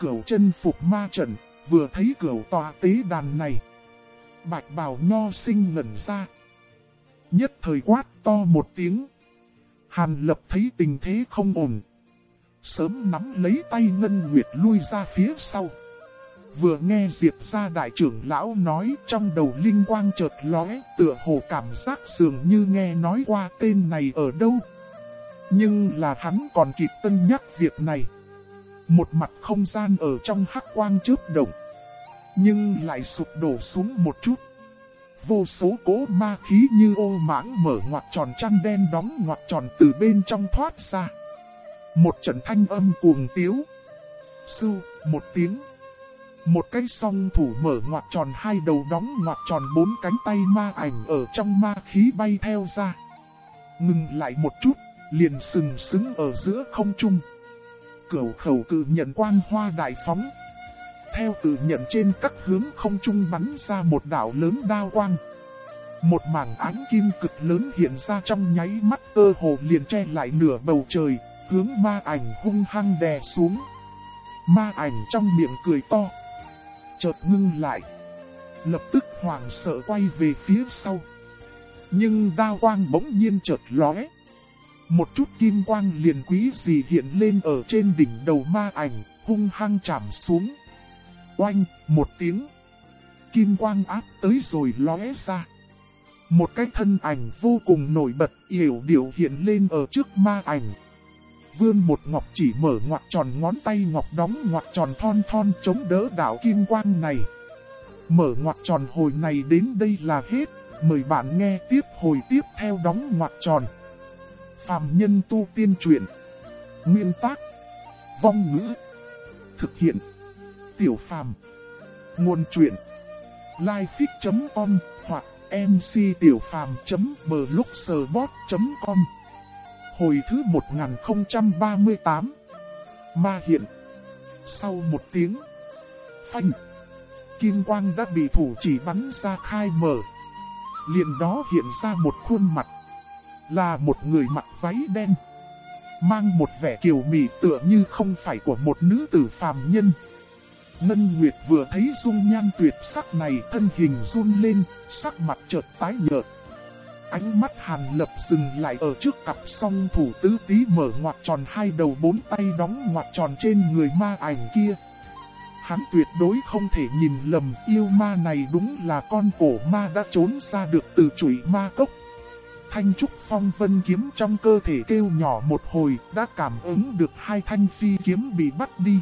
S1: Cửu chân phục ma trận, vừa thấy cửu tòa tế đàn này. Bạch bào nho sinh ngẩn ra. Nhất thời quát to một tiếng. Hàn lập thấy tình thế không ổn. Sớm nắm lấy tay Ngân Nguyệt lui ra phía sau. Vừa nghe Diệp gia đại trưởng lão nói trong đầu linh quang chợt lóe, tựa hồ cảm giác dường như nghe nói qua tên này ở đâu. Nhưng là hắn còn kịp tân nhắc việc này. Một mặt không gian ở trong hắc quang chớp động. Nhưng lại sụp đổ xuống một chút. Vô số cố ma khí như ô mãng mở ngoặt tròn chăn đen đóng ngoặt tròn từ bên trong thoát ra. Một trận thanh âm cuồng tiếu. Sư, một tiếng. Một cái song thủ mở ngoặt tròn hai đầu đóng ngoặt tròn bốn cánh tay ma ảnh ở trong ma khí bay theo ra. Ngừng lại một chút, liền sừng sững ở giữa không trung. Cửu khẩu cự nhận quang hoa đại phóng. Theo cự nhận trên các hướng không trung bắn ra một đảo lớn đao quang. Một mảng ánh kim cực lớn hiện ra trong nháy mắt cơ hồ liền che lại nửa bầu trời, hướng ma ảnh hung hăng đè xuống. Ma ảnh trong miệng cười to. Chợt ngưng lại. Lập tức hoảng sợ quay về phía sau. Nhưng đao quang bỗng nhiên chợt lóe. Một chút kim quang liền quý gì hiện lên ở trên đỉnh đầu ma ảnh, hung hăng chạm xuống. Oanh, một tiếng. Kim quang áp tới rồi lóe ra. Một cái thân ảnh vô cùng nổi bật, hiểu điệu hiện lên ở trước ma ảnh. Vương một ngọc chỉ mở ngoặt tròn ngón tay ngọc đóng ngoặt tròn thon thon chống đỡ đảo kim quang này. Mở ngoặt tròn hồi này đến đây là hết, mời bạn nghe tiếp hồi tiếp theo đóng ngoặt tròn. Phạm nhân tu tiên truyện. Nguyên tác. Vong ngữ. Thực hiện. Tiểu phàm. Nguồn truyện. Lifefix.com hoặc mctiểupham.blogspot.com Hồi thứ 1038 Ma hiện. Sau một tiếng. Phanh. Kim quang đã bị thủ chỉ bắn ra khai mở. Liền đó hiện ra một khuôn mặt. Là một người mặc váy đen. Mang một vẻ kiều mị tựa như không phải của một nữ tử phàm nhân. Ngân Nguyệt vừa thấy dung nhan tuyệt sắc này thân hình run lên, sắc mặt chợt tái nhợt. Ánh mắt hàn lập dừng lại ở trước cặp song thủ tứ tí mở ngoặt tròn hai đầu bốn tay đóng ngoặt tròn trên người ma ảnh kia. Hắn tuyệt đối không thể nhìn lầm yêu ma này đúng là con cổ ma đã trốn ra được từ chuỗi ma cốc. Thanh trúc phong vân kiếm trong cơ thể kêu nhỏ một hồi đã cảm ứng được hai thanh phi kiếm bị bắt đi.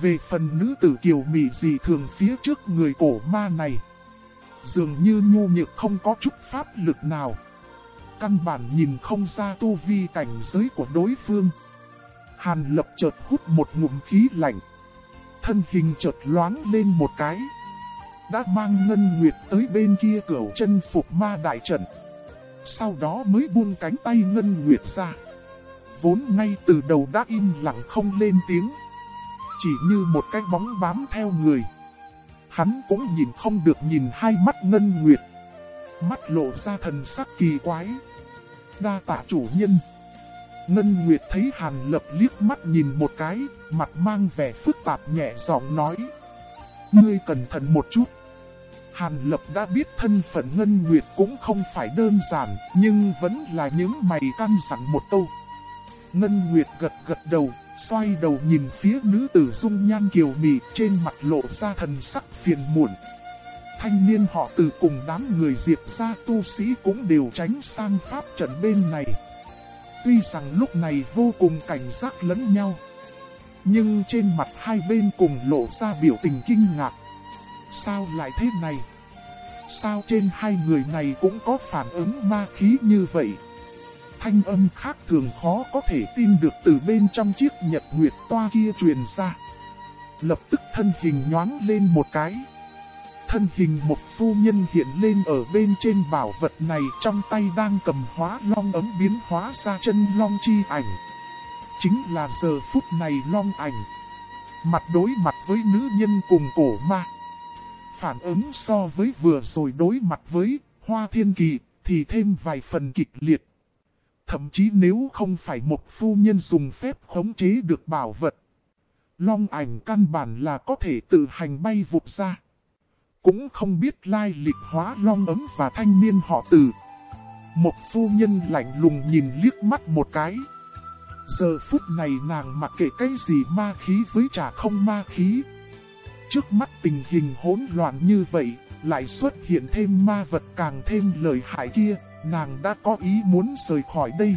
S1: Về phần nữ tử kiều mị gì thường phía trước người cổ ma này. Dường như nhu nhược không có chút pháp lực nào. Căn bản nhìn không ra tu vi cảnh giới của đối phương. Hàn lập chợt hút một ngụm khí lạnh. Thân hình chợt loáng lên một cái. Đã mang ngân nguyệt tới bên kia cửa chân phục ma đại trận. Sau đó mới buông cánh tay ngân nguyệt ra. Vốn ngay từ đầu đã im lặng không lên tiếng chỉ như một cái bóng bám theo người. Hắn cũng nhìn không được nhìn hai mắt Ngân Nguyệt. Mắt lộ ra thần sắc kỳ quái. Đa tạ chủ nhân. Ngân Nguyệt thấy Hàn Lập liếc mắt nhìn một cái, mặt mang vẻ phức tạp nhẹ giọng nói. Ngươi cẩn thận một chút. Hàn Lập đã biết thân phận Ngân Nguyệt cũng không phải đơn giản, nhưng vẫn là những mày căn dặn một câu. Ngân Nguyệt gật gật đầu, xoay đầu nhìn phía nữ tử dung nhan kiều mị trên mặt lộ ra thần sắc phiền muộn. Thanh niên họ từ cùng đám người diệp ra tu sĩ cũng đều tránh sang pháp trận bên này. Tuy rằng lúc này vô cùng cảnh giác lẫn nhau. Nhưng trên mặt hai bên cùng lộ ra biểu tình kinh ngạc. Sao lại thế này? Sao trên hai người này cũng có phản ứng ma khí như vậy? Thanh âm khác thường khó có thể tin được từ bên trong chiếc nhật nguyệt toa kia truyền ra. Lập tức thân hình nhoáng lên một cái. Thân hình một phu nhân hiện lên ở bên trên bảo vật này trong tay đang cầm hóa long ấm biến hóa ra chân long chi ảnh. Chính là giờ phút này long ảnh. Mặt đối mặt với nữ nhân cùng cổ ma. Phản ứng so với vừa rồi đối mặt với hoa thiên kỳ thì thêm vài phần kịch liệt. Thậm chí nếu không phải một phu nhân dùng phép khống chế được bảo vật. Long ảnh căn bản là có thể tự hành bay vụt ra. Cũng không biết lai lịch hóa long ấm và thanh niên họ tử. Một phu nhân lạnh lùng nhìn liếc mắt một cái. Giờ phút này nàng mặc kệ cái gì ma khí với trả không ma khí. Trước mắt tình hình hỗn loạn như vậy, lại xuất hiện thêm ma vật càng thêm lời hại kia, nàng đã có ý muốn rời khỏi đây.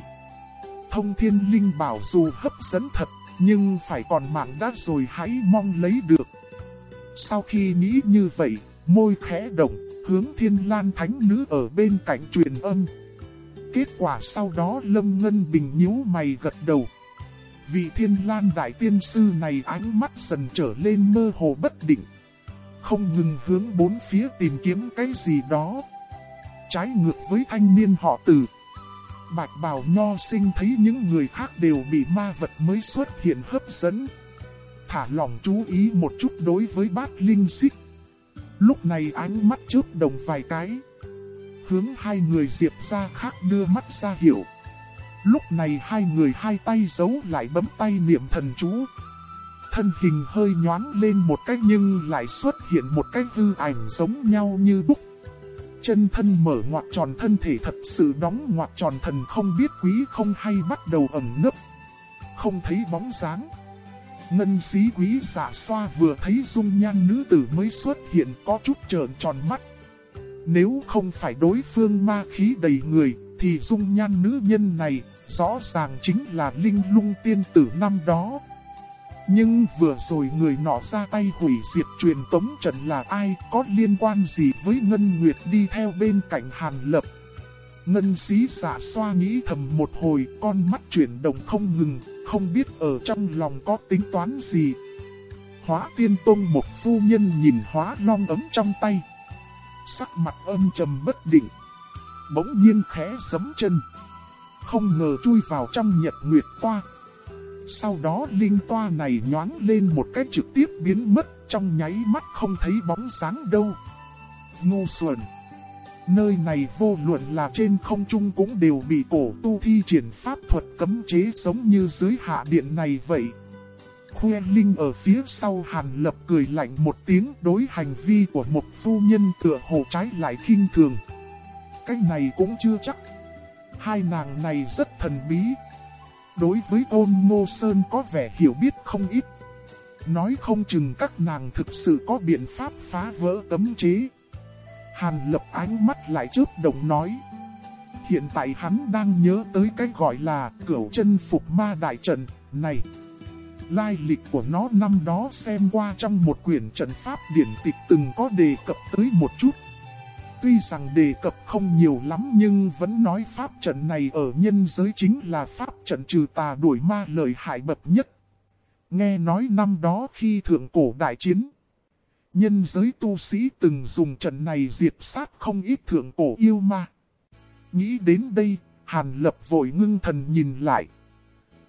S1: Thông thiên linh bảo dù hấp dẫn thật, nhưng phải còn mạng đã rồi hãy mong lấy được. Sau khi nghĩ như vậy, môi khẽ động, hướng thiên lan thánh nữ ở bên cạnh truyền âm. Kết quả sau đó Lâm Ngân Bình nhíu mày gật đầu. Vị thiên lan đại tiên sư này ánh mắt dần trở lên mơ hồ bất định. Không ngừng hướng bốn phía tìm kiếm cái gì đó. Trái ngược với thanh niên họ tử. Bạch bào nho sinh thấy những người khác đều bị ma vật mới xuất hiện hấp dẫn. Thả lòng chú ý một chút đối với bát linh xích. Lúc này ánh mắt chớp đồng vài cái. Hướng hai người diệp ra khác đưa mắt ra hiểu. Lúc này hai người hai tay giấu lại bấm tay niệm thần chú. Thân hình hơi nhoáng lên một cách nhưng lại xuất hiện một cái hư ảnh giống nhau như bút. Chân thân mở ngoặt tròn thân thể thật sự đóng ngoặt tròn thần không biết quý không hay bắt đầu ẩn nấp. Không thấy bóng dáng. Ngân sĩ quý giả xoa vừa thấy dung nhan nữ tử mới xuất hiện có chút trợn tròn mắt. Nếu không phải đối phương ma khí đầy người, thì dung nhan nữ nhân này rõ ràng chính là linh lung tiên tử năm đó. Nhưng vừa rồi người nọ ra tay hủy diệt truyền tống trận là ai có liên quan gì với Ngân Nguyệt đi theo bên cạnh Hàn Lập. Ngân sĩ giả xoa nghĩ thầm một hồi con mắt chuyển động không ngừng, không biết ở trong lòng có tính toán gì. Hóa tiên tông một phu nhân nhìn hóa long ấm trong tay. Sắc mặt âm trầm bất định. Bỗng nhiên khẽ sấm chân. Không ngờ chui vào trong nhật nguyệt toa. Sau đó linh toa này nhoáng lên một cách trực tiếp biến mất, trong nháy mắt không thấy bóng sáng đâu. Ngu xuẩn. Nơi này vô luận là trên không trung cũng đều bị cổ tu thi triển pháp thuật cấm chế giống như dưới hạ điện này vậy. Khuê Linh ở phía sau Hàn Lập cười lạnh một tiếng đối hành vi của một phu nhân tựa hồ trái lại khinh thường. Cái này cũng chưa chắc. Hai nàng này rất thần bí. Đối với ôn ngô sơn có vẻ hiểu biết không ít. Nói không chừng các nàng thực sự có biện pháp phá vỡ tấm chế. Hàn lập ánh mắt lại chớp đồng nói. Hiện tại hắn đang nhớ tới cái gọi là cửu chân phục ma đại trận, này. Lai lịch của nó năm đó xem qua trong một quyển trận pháp điển tịch từng có đề cập tới một chút. Tuy rằng đề cập không nhiều lắm nhưng vẫn nói pháp trận này ở nhân giới chính là pháp trận trừ tà đuổi ma lợi hại bậc nhất. Nghe nói năm đó khi thượng cổ đại chiến, Nhân giới tu sĩ từng dùng trận này diệt sát không ít thượng cổ yêu ma. Nghĩ đến đây, Hàn Lập vội ngưng thần nhìn lại.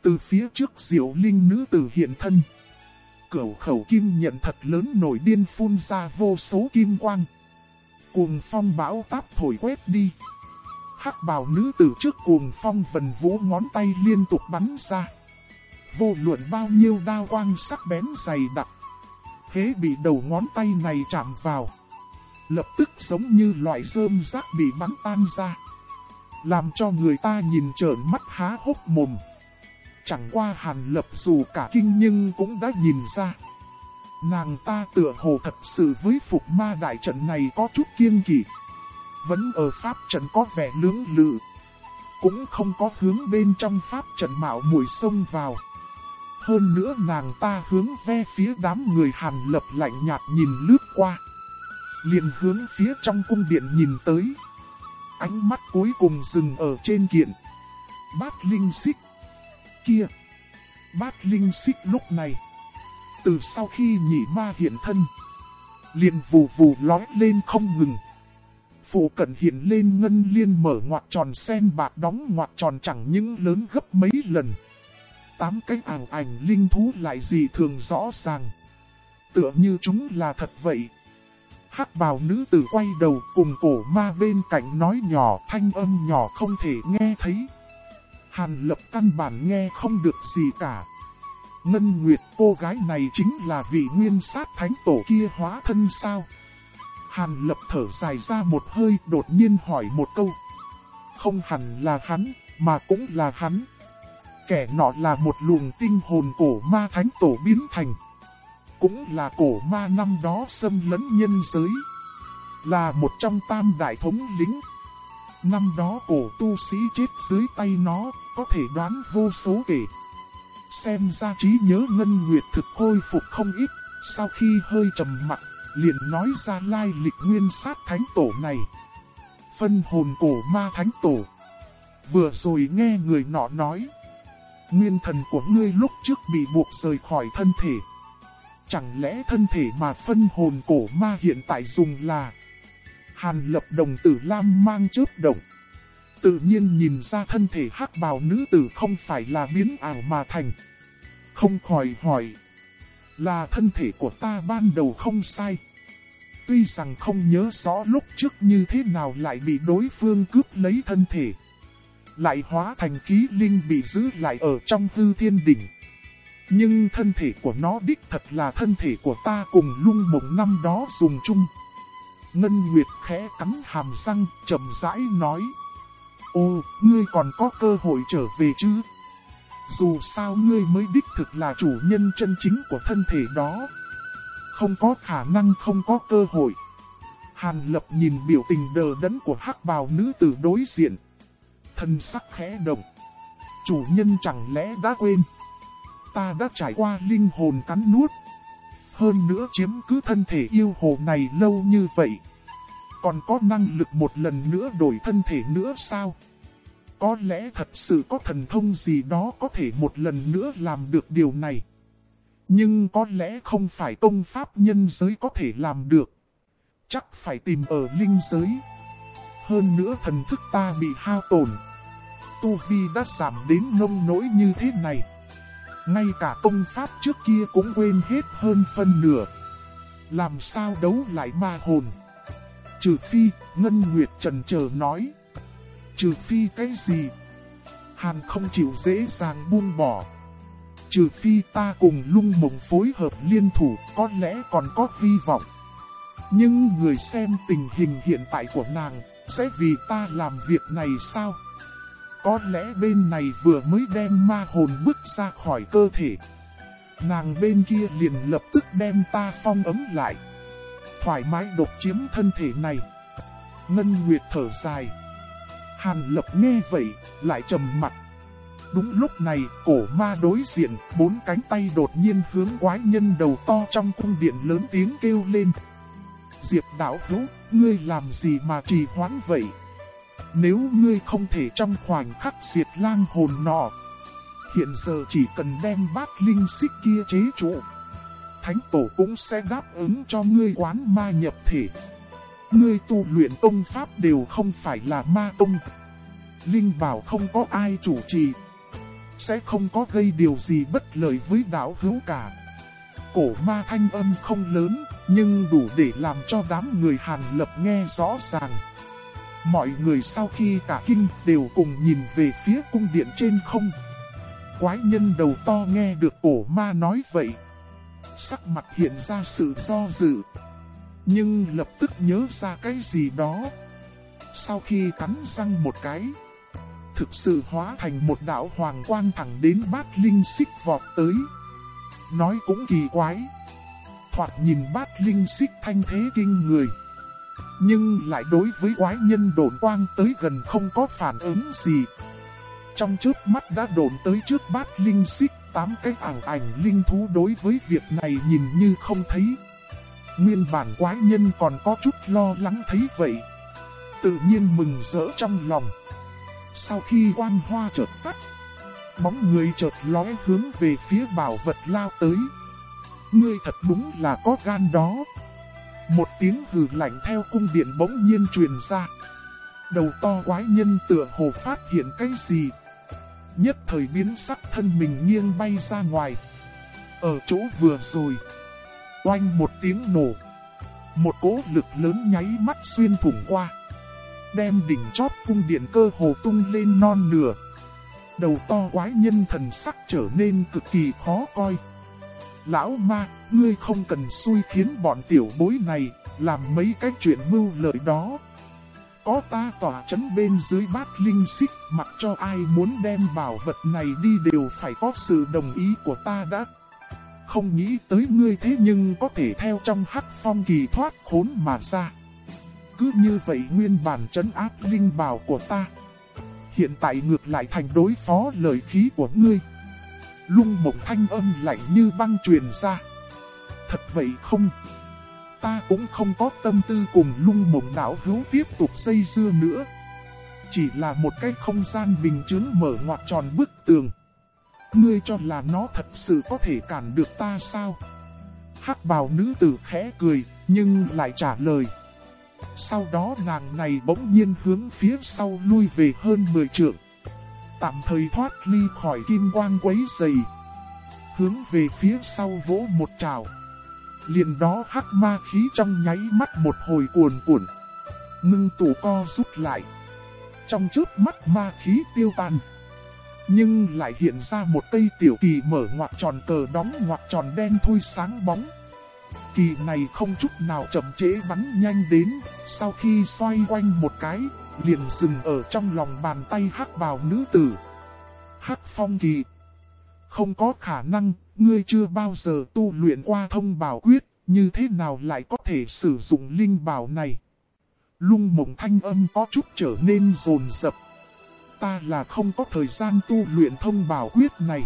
S1: Từ phía trước diệu linh nữ tử hiện thân. Cửu khẩu kim nhận thật lớn nổi điên phun ra vô số kim quang. Cuồng phong bão táp thổi quét đi. Hắc bào nữ tử trước cuồng phong vần vũ ngón tay liên tục bắn ra. Vô luận bao nhiêu đao quang sắc bén dày đặc hế bị đầu ngón tay này chạm vào. Lập tức giống như loại rơm rác bị bắn tan ra. Làm cho người ta nhìn trợn mắt há hốc mồm. Chẳng qua hàn lập dù cả kinh nhưng cũng đã nhìn ra. Nàng ta tựa hồ thật sự với phục ma đại trận này có chút kiên kỳ Vẫn ở pháp trận có vẻ lưỡng lự. Cũng không có hướng bên trong pháp trận mạo mùi sông vào. Hơn nữa nàng ta hướng ve phía đám người hàn lập lạnh nhạt nhìn lướt qua. liền hướng phía trong cung điện nhìn tới. Ánh mắt cuối cùng dừng ở trên kiện. Bát linh xích. Kia. Bát linh xích lúc này. Từ sau khi nhị ma hiện thân. liền vù vù lói lên không ngừng. Phụ cận hiện lên ngân liên mở ngoặt tròn sen bạc đóng ngoặt tròn chẳng những lớn gấp mấy lần tám cái ảo ảnh linh thú lại gì thường rõ ràng. Tựa như chúng là thật vậy. hắc bào nữ tử quay đầu cùng cổ ma bên cạnh nói nhỏ thanh âm nhỏ không thể nghe thấy. Hàn lập căn bản nghe không được gì cả. Ngân Nguyệt cô gái này chính là vị nguyên sát thánh tổ kia hóa thân sao? Hàn lập thở dài ra một hơi đột nhiên hỏi một câu. Không hẳn là hắn, mà cũng là hắn. kẻ nọ là một luồng tinh hồn cổ ma thánh tổ biến thành. Cũng là cổ ma năm đó xâm lấn nhân giới. Là một trong tam đại thống lính. Năm đó cổ tu sĩ chết dưới tay nó, có thể đoán vô số kể. Xem ra trí nhớ Ngân Nguyệt thực khôi phục không ít, sau khi hơi trầm mặt, liền nói ra lai lịch nguyên sát thánh tổ này. Phân hồn cổ ma thánh tổ. Vừa rồi nghe người nọ nói. Nguyên thần của ngươi lúc trước bị buộc rời khỏi thân thể. Chẳng lẽ thân thể mà phân hồn cổ ma hiện tại dùng là Hàn lập đồng tử lam mang chớp động. Tự nhiên nhìn ra thân thể hắc bào nữ tử không phải là biến ảo mà thành. Không khỏi hỏi. Là thân thể của ta ban đầu không sai. Tuy rằng không nhớ rõ lúc trước như thế nào lại bị đối phương cướp lấy thân thể. Lại hóa thành khí linh bị giữ lại ở trong hư thiên đỉnh. Nhưng thân thể của nó đích thật là thân thể của ta cùng lung mộng năm đó dùng chung. Ngân Nguyệt khẽ cắn hàm răng, chậm rãi nói. Ô, ngươi còn có cơ hội trở về chứ? Dù sao ngươi mới đích thực là chủ nhân chân chính của thân thể đó. Không có khả năng không có cơ hội. Hàn lập nhìn biểu tình đờ đẫn của hắc bào nữ tử đối diện. Thân sắc khẽ động. Chủ nhân chẳng lẽ đã quên. Ta đã trải qua linh hồn cắn nuốt. Hơn nữa chiếm cứ thân thể yêu hồ này lâu như vậy. Còn có năng lực một lần nữa đổi thân thể nữa sao? Có lẽ thật sự có thần thông gì đó có thể một lần nữa làm được điều này. Nhưng có lẽ không phải công pháp nhân giới có thể làm được. Chắc phải tìm ở linh giới. Hơn nữa thần thức ta bị hao tổn. Tu Vi đã giảm đến nông nỗi như thế này. Ngay cả công pháp trước kia cũng quên hết hơn phân nửa. Làm sao đấu lại ma hồn? Trừ phi, Ngân Nguyệt Trần chờ nói. Trừ phi cái gì? Hàn không chịu dễ dàng buông bỏ. Trừ phi ta cùng lung mộng phối hợp liên thủ có lẽ còn có hy vọng. Nhưng người xem tình hình hiện tại của nàng sẽ vì ta làm việc này sao? Có lẽ bên này vừa mới đem ma hồn bước ra khỏi cơ thể. Nàng bên kia liền lập tức đem ta phong ấm lại. Thoải mái độc chiếm thân thể này. Ngân Nguyệt thở dài. Hàn lập nghe vậy, lại trầm mặt. Đúng lúc này, cổ ma đối diện, bốn cánh tay đột nhiên hướng quái nhân đầu to trong cung điện lớn tiếng kêu lên. Diệp đảo hữu, ngươi làm gì mà trì hoãn vậy? Nếu ngươi không thể trong khoảnh khắc diệt lang hồn nọ, hiện giờ chỉ cần đem bát linh xích kia chế trụ. Thánh tổ cũng sẽ đáp ứng cho ngươi quán ma nhập thể. Ngươi tu luyện công pháp đều không phải là ma công. Linh bảo không có ai chủ trì. Sẽ không có gây điều gì bất lợi với đạo hữu cả. Cổ ma thanh âm không lớn, nhưng đủ để làm cho đám người Hàn Lập nghe rõ ràng. Mọi người sau khi cả kinh đều cùng nhìn về phía cung điện trên không. Quái nhân đầu to nghe được cổ ma nói vậy. Sắc mặt hiện ra sự do dự. Nhưng lập tức nhớ ra cái gì đó. Sau khi cắn răng một cái. Thực sự hóa thành một đạo hoàng quang thẳng đến bát linh xích vọt tới. Nói cũng kỳ quái. Thoạt nhìn bát linh xích thanh thế kinh người. Nhưng lại đối với quái nhân đồn quang tới gần không có phản ứng gì. Trong trước mắt đã đồn tới trước bát linh xích, tám cái ảo ảnh linh thú đối với việc này nhìn như không thấy. Nguyên bản quái nhân còn có chút lo lắng thấy vậy. Tự nhiên mừng rỡ trong lòng. Sau khi quan hoa chợt tắt, bóng người chợt lóe hướng về phía bảo vật lao tới. Ngươi thật đúng là có gan đó. Một tiếng hừ lạnh theo cung điện bỗng nhiên truyền ra. Đầu to quái nhân tựa hồ phát hiện cái gì. Nhất thời biến sắc thân mình nghiêng bay ra ngoài. Ở chỗ vừa rồi. Oanh một tiếng nổ. Một cỗ lực lớn nháy mắt xuyên thủng qua. Đem đỉnh chóp cung điện cơ hồ tung lên non nửa. Đầu to quái nhân thần sắc trở nên cực kỳ khó coi. Lão ma, ngươi không cần xui khiến bọn tiểu bối này, làm mấy cái chuyện mưu lợi đó có ta tỏa chấn bên dưới bát linh xích, mặc cho ai muốn đem bảo vật này đi đều phải có sự đồng ý của ta đã. Không nghĩ tới ngươi thế nhưng có thể theo trong hắc phong kỳ thoát khốn mà ra. Cứ như vậy nguyên bản chấn áp linh bảo của ta. Hiện tại ngược lại thành đối phó lời khí của ngươi. Lung mộng thanh âm lạnh như băng truyền ra. Thật vậy không? Ta cũng không có tâm tư cùng lung mộng đảo hữu tiếp tục xây dưa nữa. Chỉ là một cái không gian bình chứng mở ngoặt tròn bức tường. Ngươi cho là nó thật sự có thể cản được ta sao? hắc bào nữ tử khẽ cười, nhưng lại trả lời. Sau đó nàng này bỗng nhiên hướng phía sau lui về hơn 10 trượng. Tạm thời thoát ly khỏi kim quang quấy dày. Hướng về phía sau vỗ một trào. Liền đó hắc ma khí trong nháy mắt một hồi cuồn cuộn. Ngưng tủ co rút lại. Trong trước mắt ma khí tiêu tan. Nhưng lại hiện ra một cây tiểu kỳ mở ngoặt tròn cờ đóng ngoặt tròn đen thui sáng bóng. Kỳ này không chút nào chậm trễ bắn nhanh đến, sau khi xoay quanh một cái, liền dừng ở trong lòng bàn tay hắc bào nữ tử. Hắc phong kỳ. Không có khả năng, ngươi chưa bao giờ tu luyện qua thông bảo quyết, như thế nào lại có thể sử dụng linh bảo này. Lung mộng thanh âm có chút trở nên rồn rập. Ta là không có thời gian tu luyện thông bảo quyết này.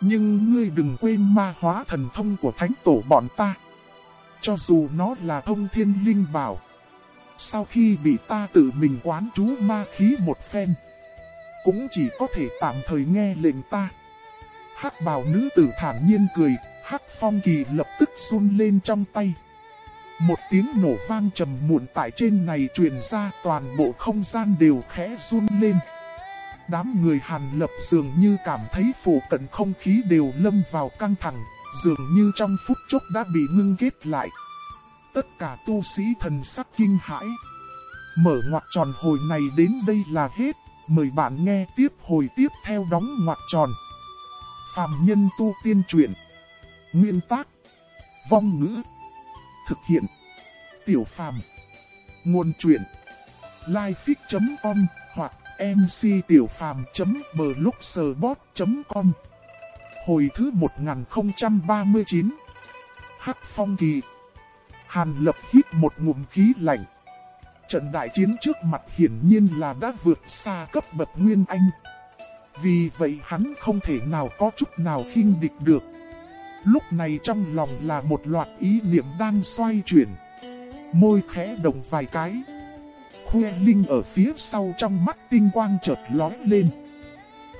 S1: Nhưng ngươi đừng quên ma hóa thần thông của thánh tổ bọn ta. Cho dù nó là thông thiên linh bảo. Sau khi bị ta tự mình quán chú ma khí một phen. Cũng chỉ có thể tạm thời nghe lệnh ta hắc bào nữ tử thản nhiên cười. hắc phong kỳ lập tức run lên trong tay. Một tiếng nổ vang trầm muộn tại trên này truyền ra toàn bộ không gian đều khẽ run lên. Đám người Hàn Lập dường như cảm thấy phủ cận không khí đều lâm vào căng thẳng, dường như trong phút chốc đã bị ngưng kết lại. Tất cả tu sĩ thần sắc kinh hãi. Mở ngoặt tròn hồi này đến đây là hết, mời bạn nghe tiếp hồi tiếp theo đóng ngoặt tròn. Phạm nhân tu tiên truyện. Nguyên tác. Vong ngữ. Thực hiện. Tiểu phàm. Nguồn truyện. Lifefix.com hoặc mctiểupham.blogspot.com Hồi thứ 1039 Hắc Phong Kỳ Hàn lập hít một ngụm khí lạnh. Trận đại chiến trước mặt hiển nhiên là đã vượt xa cấp bậc Nguyên Anh. Vì vậy hắn không thể nào có chút nào khinh địch được. Lúc này trong lòng là một loạt ý niệm đang xoay chuyển. Môi khẽ động vài cái. Khuê Linh ở phía sau trong mắt tinh quang chợt lói lên.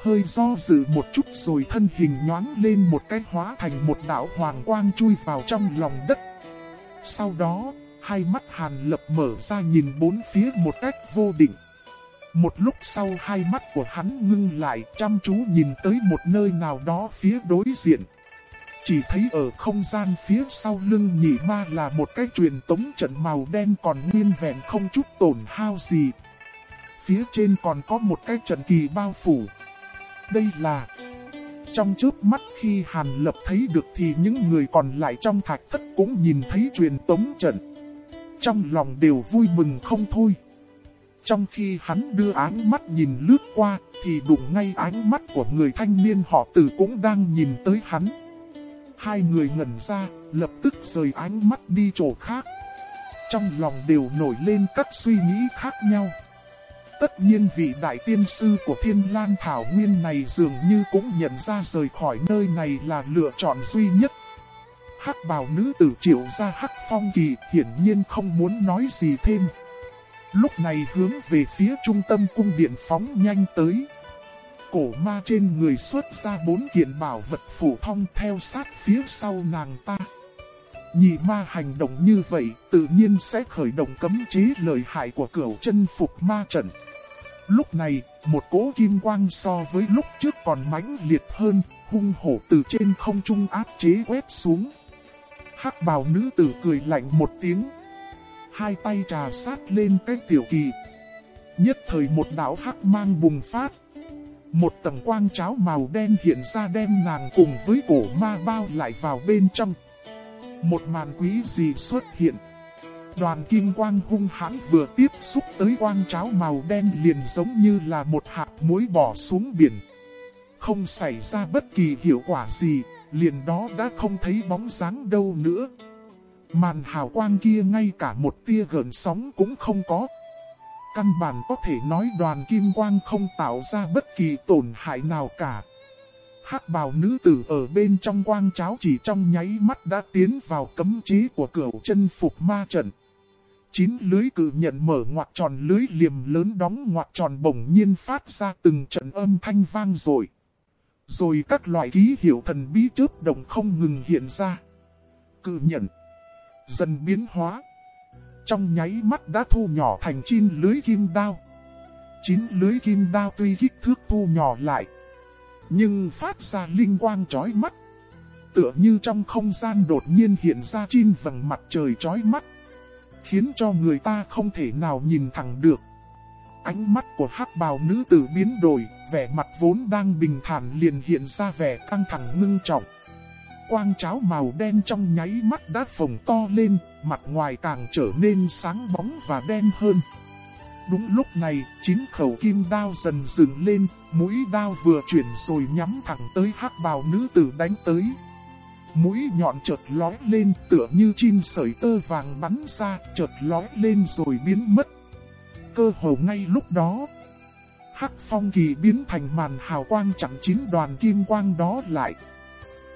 S1: Hơi do dự một chút rồi thân hình nhoáng lên một cái hóa thành một đạo hoàng quang chui vào trong lòng đất. Sau đó, hai mắt Hàn Lập mở ra nhìn bốn phía một cách vô định. Một lúc sau hai mắt của hắn ngưng lại, chăm chú nhìn tới một nơi nào đó phía đối diện. Chỉ thấy ở không gian phía sau lưng nhị ma là một cái truyền tống trận màu đen còn nguyên vẹn không chút tổn hao gì. Phía trên còn có một cái trận kỳ bao phủ. Đây là... Trong trước mắt khi Hàn Lập thấy được thì những người còn lại trong thạch thất cũng nhìn thấy truyền tống trận. Trong lòng đều vui mừng không thôi. Trong khi hắn đưa ánh mắt nhìn lướt qua thì đụng ngay ánh mắt của người thanh niên họ tử cũng đang nhìn tới hắn. Hai người ngẩn ra, lập tức rời ánh mắt đi chỗ khác. Trong lòng đều nổi lên các suy nghĩ khác nhau. Tất nhiên vị đại tiên sư của Thiên Lan Thảo Nguyên này dường như cũng nhận ra rời khỏi nơi này là lựa chọn duy nhất. Hắc bào nữ tử triệu ra Hắc Phong Kỳ hiển nhiên không muốn nói gì thêm. Lúc này hướng về phía trung tâm cung điện phóng nhanh tới. Cổ ma trên người xuất ra bốn kiện bảo vật phổ thông theo sát phía sau nàng ta. Nhị ma hành động như vậy tự nhiên sẽ khởi động cấm chế lợi hại của cửu chân phục ma trận. Lúc này, một cỗ kim quang so với lúc trước còn mãnh liệt hơn, hung hổ từ trên không trung áp chế quét xuống. hắc bào nữ tử cười lạnh một tiếng. Hai tay trà sát lên cái tiểu kỳ. Nhất thời một đạo hắc mang bùng phát. Một tầng quang cháo màu đen hiện ra đem nàng cùng với cổ ma bao lại vào bên trong. Một màn quý gì xuất hiện. đoàn kim quang hung hãn vừa tiếp xúc tới quang cháo màu đen liền giống như là một hạt muối bỏ xuống biển. Không xảy ra bất kỳ hiệu quả gì, liền đó đã không thấy bóng dáng đâu nữa. Màn hào quang kia ngay cả một tia gợn sóng cũng không có. Căn bản có thể nói đoàn kim quang không tạo ra bất kỳ tổn hại nào cả. hắc bào nữ tử ở bên trong quang cháo chỉ trong nháy mắt đã tiến vào cấm chế của cửa chân phục ma trận. Chín lưới cử nhận mở ngoặt tròn lưới liềm lớn đóng ngoặt tròn bỗng nhiên phát ra từng trận âm thanh vang rồi. Rồi các loại ký hiệu thần bí chớp đồng không ngừng hiện ra. Cự nhận. Dần biến hóa. Trong nháy mắt đã thu nhỏ thành chín lưới kim đao. Chín lưới kim đao tuy kích thước thu nhỏ lại. Nhưng phát ra linh quang chói mắt. Tựa như trong không gian đột nhiên hiện ra chín vầng mặt trời chói mắt. Khiến cho người ta không thể nào nhìn thẳng được. Ánh mắt của hắc bào nữ tử biến đổi, vẻ mặt vốn đang bình thản liền hiện ra vẻ căng thẳng ngưng trọng. Quang cháo màu đen trong nháy mắt đã phồng to lên, mặt ngoài càng trở nên sáng bóng và đen hơn. Đúng lúc này, chín khẩu kim đao dần dừng lên, mũi đao vừa chuyển rồi nhắm thẳng tới hắc bào nữ tử đánh tới. Mũi nhọn chợt lói lên tựa như chim sợi tơ vàng bắn ra, chợt lói lên rồi biến mất. Cơ hồ ngay lúc đó, hắc phong kỳ biến thành màn hào quang chặn chín đoàn kim quang đó lại.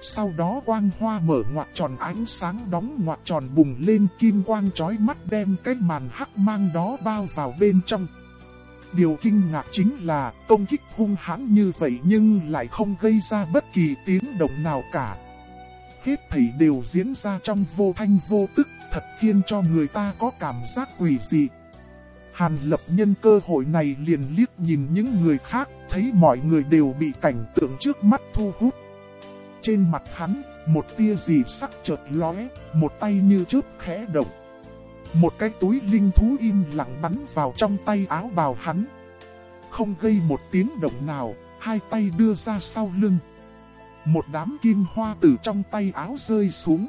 S1: Sau đó quang hoa mở ngoặt tròn ánh sáng đóng ngoặt tròn bùng lên kim quang chói mắt đem cái màn hắc mang đó bao vào bên trong. Điều kinh ngạc chính là công kích hung hãn như vậy nhưng lại không gây ra bất kỳ tiếng động nào cả. Hết thảy đều diễn ra trong vô thanh vô tức thật khiến cho người ta có cảm giác quỷ dị. Hàn lập nhân cơ hội này liền liếc nhìn những người khác, thấy mọi người đều bị cảnh tượng trước mắt thu hút. Trên mặt hắn, một tia gì sắc chợt lóe, một tay như chớp khẽ động. Một cái túi linh thú im lặng bắn vào trong tay áo bào hắn. Không gây một tiếng động nào, hai tay đưa ra sau lưng. Một đám kim hoa từ trong tay áo rơi xuống.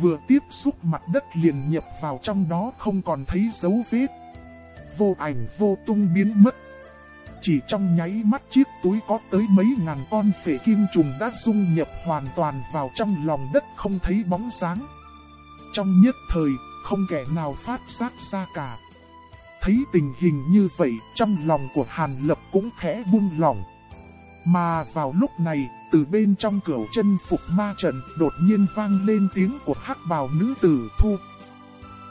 S1: Vừa tiếp xúc mặt đất liền nhập vào trong đó không còn thấy dấu vết vô ảnh vô tung biến mất. Chỉ trong nháy mắt chiếc túi có tới mấy ngàn con phể kim trùng đã dung nhập hoàn toàn vào trong lòng đất không thấy bóng sáng. Trong nhất thời, không kẻ nào phát giác ra cả. Thấy tình hình như vậy, trong lòng của Hàn Lập cũng khẽ buông lòng. Mà vào lúc này, từ bên trong cửa chân phục ma trận đột nhiên vang lên tiếng của hắc bào nữ tử thu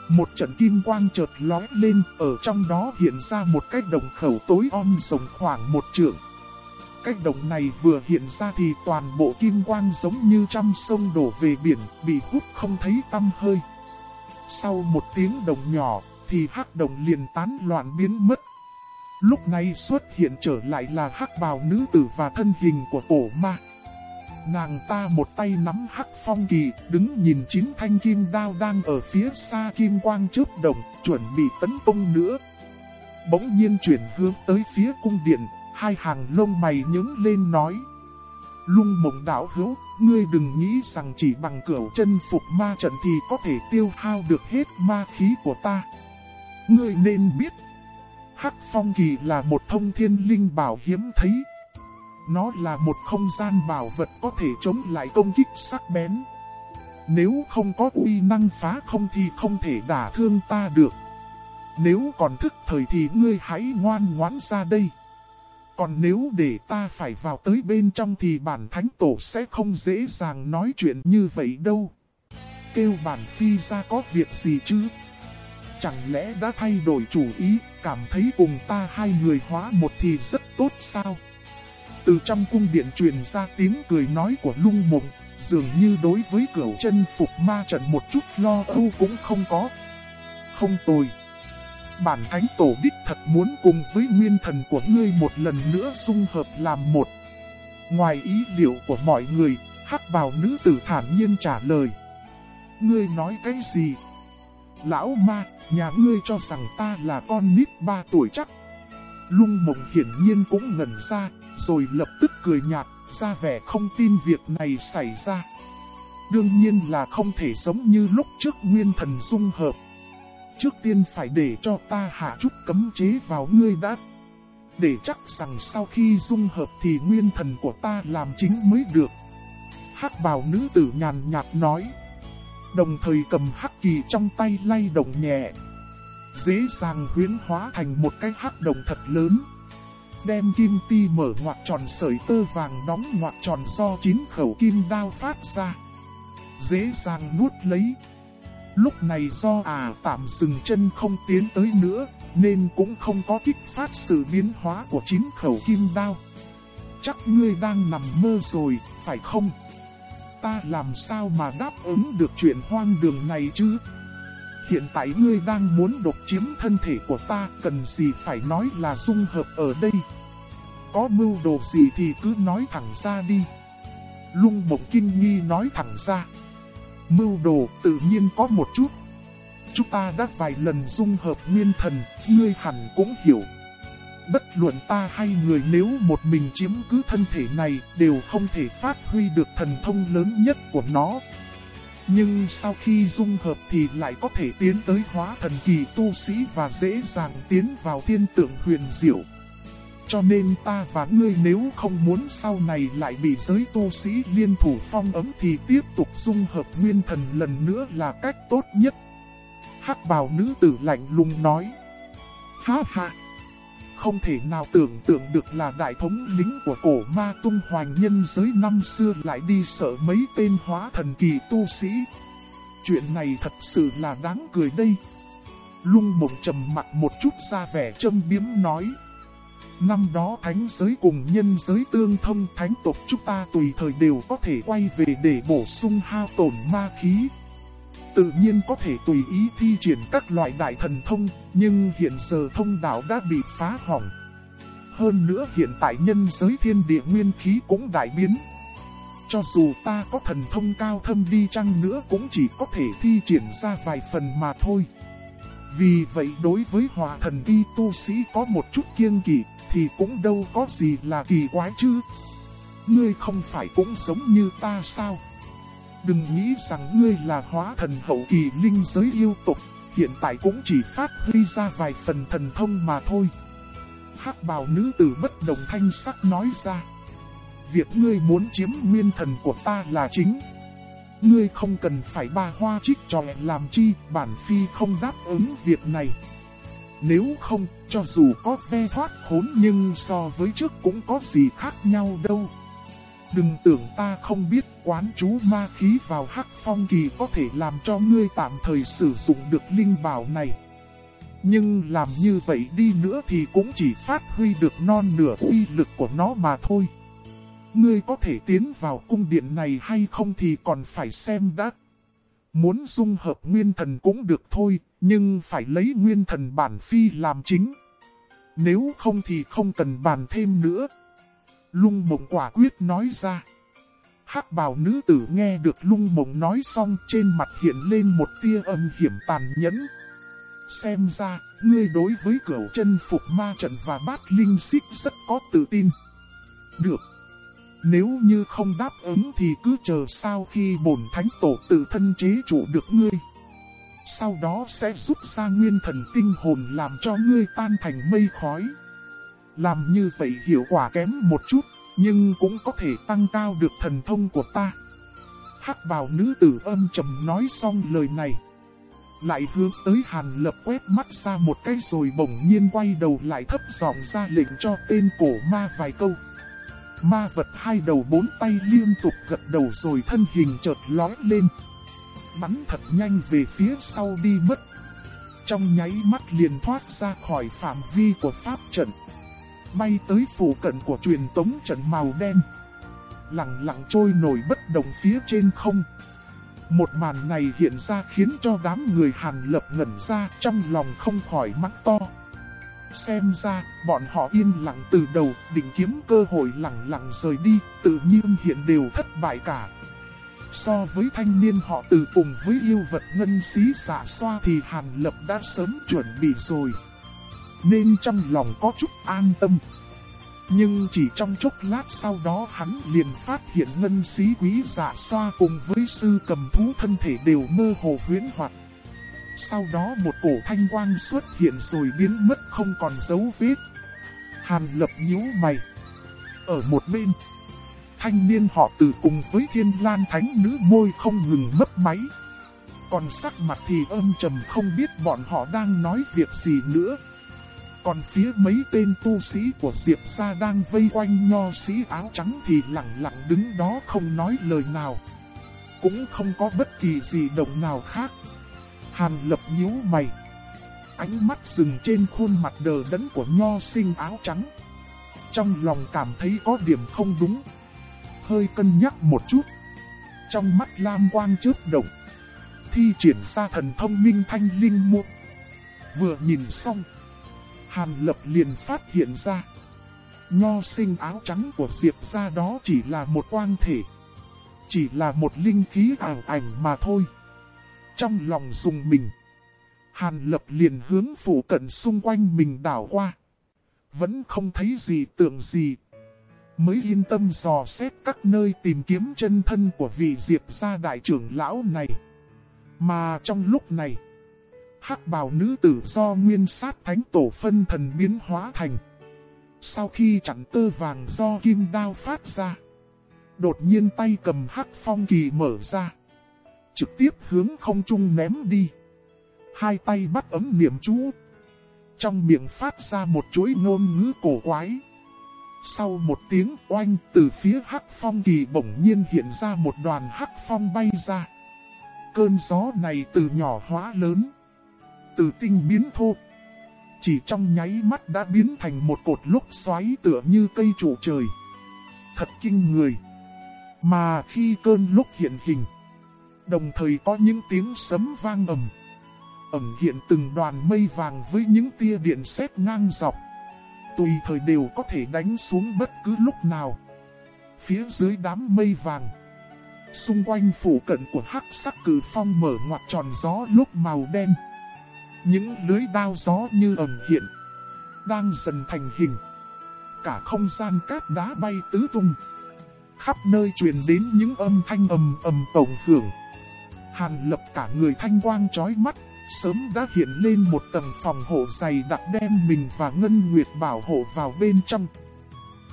S1: một trận kim quang chợt lói lên, ở trong đó hiện ra một cái đồng khẩu tối om rộng khoảng một trượng. Cái đồng này vừa hiện ra thì toàn bộ kim quang giống như trăm sông đổ về biển, bị hút không thấy tăm hơi. Sau một tiếng đồng nhỏ, thì hắc đồng liền tán loạn biến mất. Lúc này xuất hiện trở lại là hắc bào nữ tử và thân hình của cổ ma. Nàng ta một tay nắm hắc phong kỳ, đứng nhìn chín thanh kim đao đang ở phía xa kim quang chớp đồng chuẩn bị tấn công nữa. Bỗng nhiên chuyển hướng tới phía cung điện, hai hàng lông mày nhướng lên nói. Lung mộng đảo hữu, ngươi đừng nghĩ rằng chỉ bằng cửa chân phục ma trận thì có thể tiêu hao được hết ma khí của ta. Ngươi nên biết, Hắc Phong Kỳ là một thông thiên linh bảo hiếm thấy. Nó là một không gian bảo vật có thể chống lại công kích sắc bén. Nếu không có uy năng phá không thì không thể đả thương ta được. Nếu còn thức thời thì ngươi hãy ngoan ngoãn ra đây. Còn nếu để ta phải vào tới bên trong thì bản thánh tổ sẽ không dễ dàng nói chuyện như vậy đâu. Kêu bản phi ra có việc gì chứ? Chẳng lẽ đã thay đổi chủ ý, cảm thấy cùng ta hai người hóa một thì rất tốt sao? Từ trong cung điện truyền ra tiếng cười nói của lung mộng, dường như đối với cửa chân phục ma trận một chút lo âu cũng không có. Không tồi. Bản thánh tổ đích thật muốn cùng với nguyên thần của ngươi một lần nữa dung hợp làm một. Ngoài ý liệu của mọi người, hắc bào nữ tử thản nhiên trả lời. Ngươi nói cái gì? Lão ma, nhà ngươi cho rằng ta là con nít ba tuổi chắc. Lung mộng hiển nhiên cũng ngẩn ra, rồi lập tức cười nhạt, ra vẻ không tin việc này xảy ra. Đương nhiên là không thể giống như lúc trước nguyên thần dung hợp. trước tiên phải để cho ta hạ chút cấm chế vào ngươi đã. Để chắc rằng sau khi dung hợp thì nguyên thần của ta làm chính mới được. hắc bào nữ tử nhàn nhạt nói. Đồng thời cầm hắc kỳ trong tay lay động nhẹ. Dễ dàng huyến hóa thành một cái hắc đồng thật lớn. Đem kim ti mở ngoặc tròn sợi tơ vàng đóng ngoặc tròn do chín khẩu kim đao phát ra. Dễ dàng nuốt lấy. Lúc này do à tạm dừng chân không tiến tới nữa, nên cũng không có kích phát sự biến hóa của chín khẩu kim đao. Chắc ngươi đang nằm mơ rồi, phải không? Ta làm sao mà đáp ứng được chuyện hoang đường này chứ? Hiện tại ngươi đang muốn độc chiếm thân thể của ta, cần gì phải nói là dung hợp ở đây? Có mưu đồ gì thì cứ nói thẳng ra đi. Lung Mộng kinh nghi nói thẳng ra. Mưu đồ tự nhiên có một chút. Chúng ta đã vài lần dung hợp nguyên thần, ngươi hẳn cũng hiểu. Bất luận ta hay người nếu một mình chiếm cứ thân thể này đều không thể phát huy được thần thông lớn nhất của nó. Nhưng sau khi dung hợp thì lại có thể tiến tới hóa thần kỳ tu sĩ và dễ dàng tiến vào thiên tượng huyền diệu. Cho nên ta và ngươi nếu không muốn sau này lại bị giới tu sĩ liên thủ phong ấm thì tiếp tục dung hợp nguyên thần lần nữa là cách tốt nhất. hắc bào nữ tử lạnh lùng nói. Ha ha! Không thể nào tưởng tượng được là đại thống lính của cổ ma tung hoàng nhân giới năm xưa lại đi sợ mấy tên hóa thần kỳ tu sĩ. Chuyện này thật sự là đáng cười đây. Lung mộng trầm mặt một chút ra vẻ châm biếm nói. Năm đó thánh giới cùng nhân giới tương thông, thánh tộc chúng ta tùy thời đều có thể quay về để bổ sung hao tổn ma khí. Tự nhiên có thể tùy ý thi triển các loại đại thần thông, nhưng hiện giờ thông đạo đã bị phá hỏng. Hơn nữa hiện tại nhân giới thiên địa nguyên khí cũng đại biến. Cho dù ta có thần thông cao thâm đi chăng nữa cũng chỉ có thể thi triển ra vài phần mà thôi. Vì vậy đối với hòa thần y tu sĩ có một chút kiêng kỵ thì cũng đâu có gì là kỳ quái chứ. Ngươi không phải cũng giống như ta sao? Đừng nghĩ rằng ngươi là hóa thần hậu kỳ linh giới yêu tục, hiện tại cũng chỉ phát huy ra vài phần thần thông mà thôi. hắc bào nữ tử bất đồng thanh sắc nói ra. Việc ngươi muốn chiếm nguyên thần của ta là chính. Ngươi không cần phải ba hoa trích trò làm chi, bản phi không đáp ứng việc này. Nếu không, cho dù có ve thoát khốn nhưng so với trước cũng có gì khác nhau đâu. Đừng tưởng ta không biết quán chú ma khí vào hắc phong kỳ có thể làm cho ngươi tạm thời sử dụng được linh bảo này. Nhưng làm như vậy đi nữa thì cũng chỉ phát huy được non nửa uy lực của nó mà thôi. Ngươi có thể tiến vào cung điện này hay không thì còn phải xem đã. Muốn dung hợp nguyên thần cũng được thôi, nhưng phải lấy nguyên thần bản phi làm chính. Nếu không thì không cần bàn thêm nữa. Lung mộng quả quyết nói ra. hắc bào nữ tử nghe được lung mộng nói xong trên mặt hiện lên một tia âm hiểm tàn nhẫn. Xem ra, ngươi đối với cửu chân phục ma trận và bát linh xích rất có tự tin. Được. Nếu như không đáp ứng thì cứ chờ sau khi bổn thánh tổ tự thân chế chủ được ngươi. Sau đó sẽ rút ra nguyên thần tinh hồn làm cho ngươi tan thành mây khói. Làm như vậy hiệu quả kém một chút, nhưng cũng có thể tăng cao được thần thông của ta. hắc bào nữ tử âm trầm nói xong lời này. Lại hướng tới Hàn Lập quét mắt ra một cái rồi bỗng nhiên quay đầu lại thấp giọng ra lệnh cho tên cổ ma vài câu. Ma vật hai đầu bốn tay liên tục gật đầu rồi thân hình chợt lói lên. Bắn thật nhanh về phía sau đi mất. Trong nháy mắt liền thoát ra khỏi phạm vi của pháp trận. Bay tới phủ cận của truyền tống trận màu đen. Lặng lặng trôi nổi bất đồng phía trên không. Một màn này hiện ra khiến cho đám người Hàn Lập ngẩn ra trong lòng không khỏi mắc to. Xem ra, bọn họ yên lặng từ đầu, định kiếm cơ hội lặng lặng rời đi, tự nhiên hiện đều thất bại cả. So với thanh niên họ từ cùng với yêu vật ngân xí xả xoa thì Hàn Lập đã sớm chuẩn bị rồi. Nên trong lòng có chút an tâm. Nhưng chỉ trong chốc lát sau đó hắn liền phát hiện ngân xí quý giả xoa cùng với sư cầm thú thân thể đều mơ hồ huyến hoạt. Sau đó một cổ thanh quang xuất hiện rồi biến mất không còn dấu vết. Hàn lập nhíu mày. Ở một bên, thanh niên họ tử cùng với thiên lan thánh nữ môi không ngừng mấp máy. Còn sắc mặt thì âm trầm không biết bọn họ đang nói việc gì nữa. Còn phía mấy tên tu sĩ của Diệp gia đang vây quanh nho sĩ áo trắng thì lặng lặng đứng đó không nói lời nào. Cũng không có bất kỳ gì động nào khác. Hàn lập nhíu mày. Ánh mắt dừng trên khuôn mặt đờ đẫn của nho sinh áo trắng. Trong lòng cảm thấy có điểm không đúng. Hơi cân nhắc một chút. Trong mắt lam quang chớp động. Thi triển ra thần thông minh thanh linh muộn Vừa nhìn xong. Hàn lập liền phát hiện ra. Nho sinh áo trắng của Diệp ra đó chỉ là một quang thể. Chỉ là một linh khí ảo ảnh mà thôi. Trong lòng dùng mình. Hàn lập liền hướng phủ cận xung quanh mình đảo qua. Vẫn không thấy gì tưởng gì. Mới yên tâm dò xét các nơi tìm kiếm chân thân của vị diệp gia đại trưởng lão này. Mà trong lúc này, hắc bào nữ tử do nguyên sát thánh tổ phân thần biến hóa thành. Sau khi chặn tơ vàng do kim đao phát ra, đột nhiên tay cầm hắc phong kỳ mở ra trực tiếp hướng không trung ném đi. Hai tay bắt ấm niệm chú. Trong miệng phát ra một chuỗi ngôn ngữ cổ quái. Sau một tiếng oanh từ phía hắc phong kỳ bỗng nhiên hiện ra một đoàn hắc phong bay ra. Cơn gió này từ nhỏ hóa lớn. Từ tinh biến thô. Chỉ trong nháy mắt đã biến thành một cột lúc xoáy tựa như cây trụ trời. Thật kinh người. Mà khi cơn lúc hiện hình, Đồng thời có những tiếng sấm vang ầm. Ẩm hiện từng đoàn mây vàng với những tia điện sét ngang dọc. Tùy thời đều có thể đánh xuống bất cứ lúc nào. Phía dưới đám mây vàng. Xung quanh phủ cận của hắc sắc cử phong mở ngoặt tròn gió lúc màu đen. Những lưới đao gió như ẩn hiện. Đang dần thành hình. Cả không gian cát đá bay tứ tung. Khắp nơi truyền đến những âm thanh ầm ầm tổng hưởng. Hàn lập cả người thanh quang chói mắt, sớm đã hiện lên một tầng phòng hộ dày đặc đem mình và Ngân Nguyệt bảo hộ vào bên trong.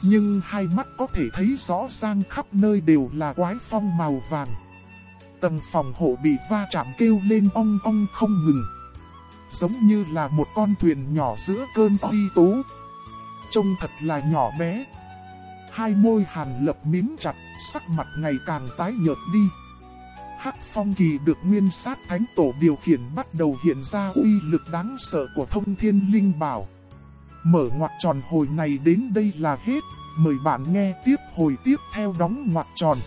S1: Nhưng hai mắt có thể thấy rõ ràng khắp nơi đều là quái phong màu vàng. Tầng phòng hộ bị va chạm kêu lên ong ong không ngừng. Giống như là một con thuyền nhỏ giữa cơn uy tố. Trông thật là nhỏ bé. Hai môi hàn lập mím chặt, sắc mặt ngày càng tái nhợt đi. Hắc phong kỳ được nguyên sát thánh tổ điều khiển bắt đầu hiện ra uy lực đáng sợ của thông thiên linh bảo. Mở ngoặt tròn hồi này đến đây là hết, mời bạn nghe tiếp hồi tiếp theo đóng ngoặt tròn.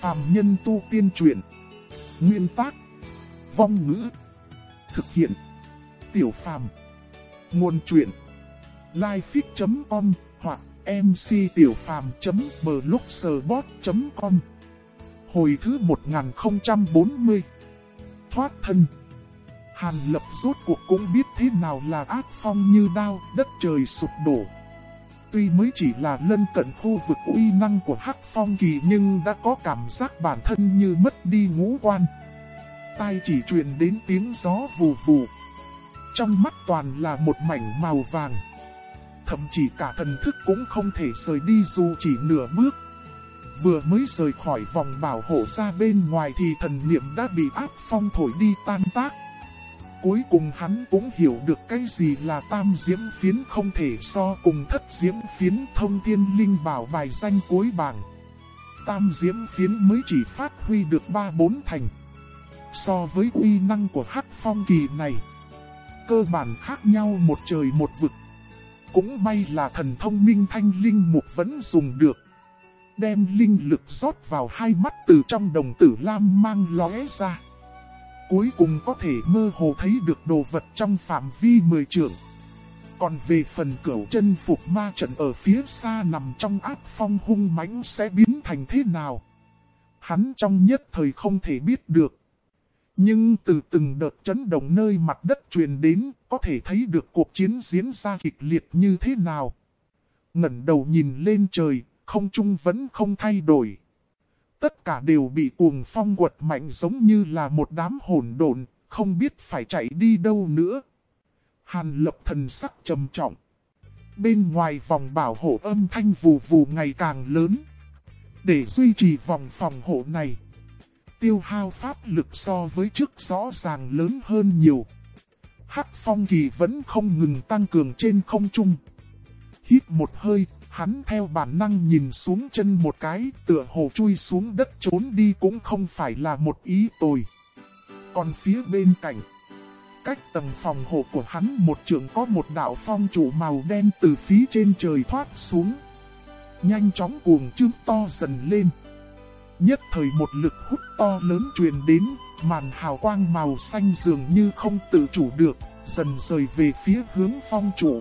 S1: Phạm nhân tu tiên truyện. Nguyên tác. Vong ngữ. Thực hiện. Tiểu phàm. Nguồn truyện. Lifefix.com hoặc mctiểupham.blogspot.com Hồi thứ 1040 Thoát thân Hàn lập rốt cuộc cũng biết thế nào là ác phong như đao, đất trời sụp đổ. Tuy mới chỉ là lân cận khu vực uy năng của hắc phong kỳ nhưng đã có cảm giác bản thân như mất đi ngũ quan. Tai chỉ truyền đến tiếng gió vù vù. Trong mắt toàn là một mảnh màu vàng. Thậm chí cả thần thức cũng không thể rời đi dù chỉ nửa bước. Vừa mới rời khỏi vòng bảo hộ ra bên ngoài thì thần niệm đã bị áp phong thổi đi tan tác. Cuối cùng hắn cũng hiểu được cái gì là tam diễm phiến không thể so cùng thất diễm phiến thông thiên linh bảo bài danh cuối bảng. Tam diễm phiến mới chỉ phát huy được 3-4 thành. So với uy năng của hắc phong kỳ này, cơ bản khác nhau một trời một vực. Cũng may là thần thông minh thanh linh mục vẫn dùng được đem linh lực rót vào hai mắt từ trong đồng tử lam mang lóe ra. Cuối cùng có thể mơ hồ thấy được đồ vật trong phạm vi mười trưởng. Còn về phần cửu chân phục ma trận ở phía xa nằm trong áp phong hung mãnh sẽ biến thành thế nào? Hắn trong nhất thời không thể biết được. Nhưng từ từng đợt chấn động nơi mặt đất truyền đến, có thể thấy được cuộc chiến diễn ra kịch liệt như thế nào. Ngẩn đầu nhìn lên trời, không trung vẫn không thay đổi. Tất cả đều bị cuồng phong quật mạnh giống như là một đám hồn độn, không biết phải chạy đi đâu nữa. Hàn lập thần sắc trầm trọng. Bên ngoài vòng bảo hộ âm thanh vù vù ngày càng lớn. Để duy trì vòng phòng hộ này, tiêu hao pháp lực so với trước rõ ràng lớn hơn nhiều. Hắc phong kỳ vẫn không ngừng tăng cường trên không trung. Hít một hơi, hắn theo bản năng nhìn xuống chân một cái, tựa hồ chui xuống đất trốn đi cũng không phải là một ý tồi. Còn phía bên cạnh, cách tầng phòng hộ của hắn một trường có một đạo phong trụ màu đen từ phía trên trời thoát xuống. Nhanh chóng cuồng trương to dần lên. Nhất thời một lực hút to lớn truyền đến, màn hào quang màu xanh dường như không tự chủ được, dần rời về phía hướng phong trụ.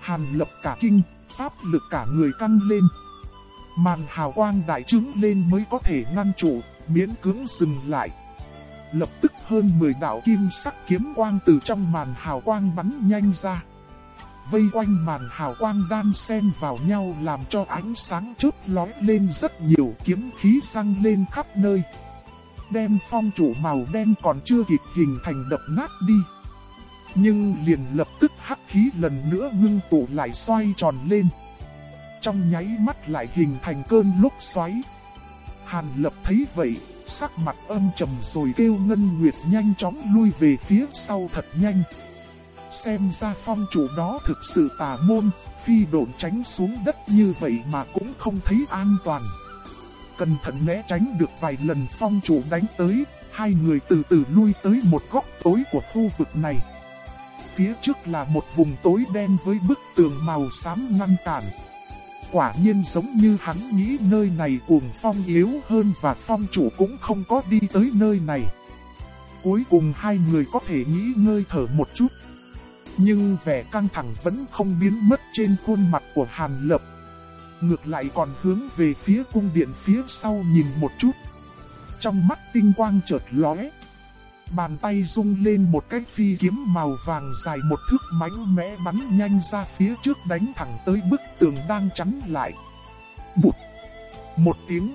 S1: Hàn lập cả kinh, pháp lực cả người căng lên. Màn hào quang đại trứng lên mới có thể ngăn trụ, miễn cưỡng dừng lại. Lập tức hơn 10 đạo kim sắc kiếm quang từ trong màn hào quang bắn nhanh ra. Vây quanh màn hào quang đan xen vào nhau làm cho ánh sáng chớp lóe lên rất nhiều kiếm khí sang lên khắp nơi. Đem phong trụ màu đen còn chưa kịp hình thành đập nát đi. Nhưng liền lập tức hắc khí lần nữa ngưng tụ lại xoay tròn lên. Trong nháy mắt lại hình thành cơn lúc xoáy. Hàn lập thấy vậy, sắc mặt âm trầm rồi kêu Ngân Nguyệt nhanh chóng lui về phía sau thật nhanh. Xem ra phong chủ đó thực sự tà môn, phi độn tránh xuống đất như vậy mà cũng không thấy an toàn. Cẩn thận né tránh được vài lần phong chủ đánh tới, hai người từ từ lui tới một góc tối của khu vực này. Phía trước là một vùng tối đen với bức tường màu xám ngăn cản. Quả nhiên giống như hắn nghĩ nơi này cuồng phong yếu hơn và phong chủ cũng không có đi tới nơi này. Cuối cùng hai người có thể nghĩ ngơi thở một chút. Nhưng vẻ căng thẳng vẫn không biến mất trên khuôn mặt của Hàn Lập. Ngược lại còn hướng về phía cung điện phía sau nhìn một chút. Trong mắt tinh quang chợt lóe. Bàn tay rung lên một cái phi kiếm màu vàng dài một thước mãnh mẽ bắn nhanh ra phía trước đánh thẳng tới bức tường đang chắn lại. Bụt! Một tiếng.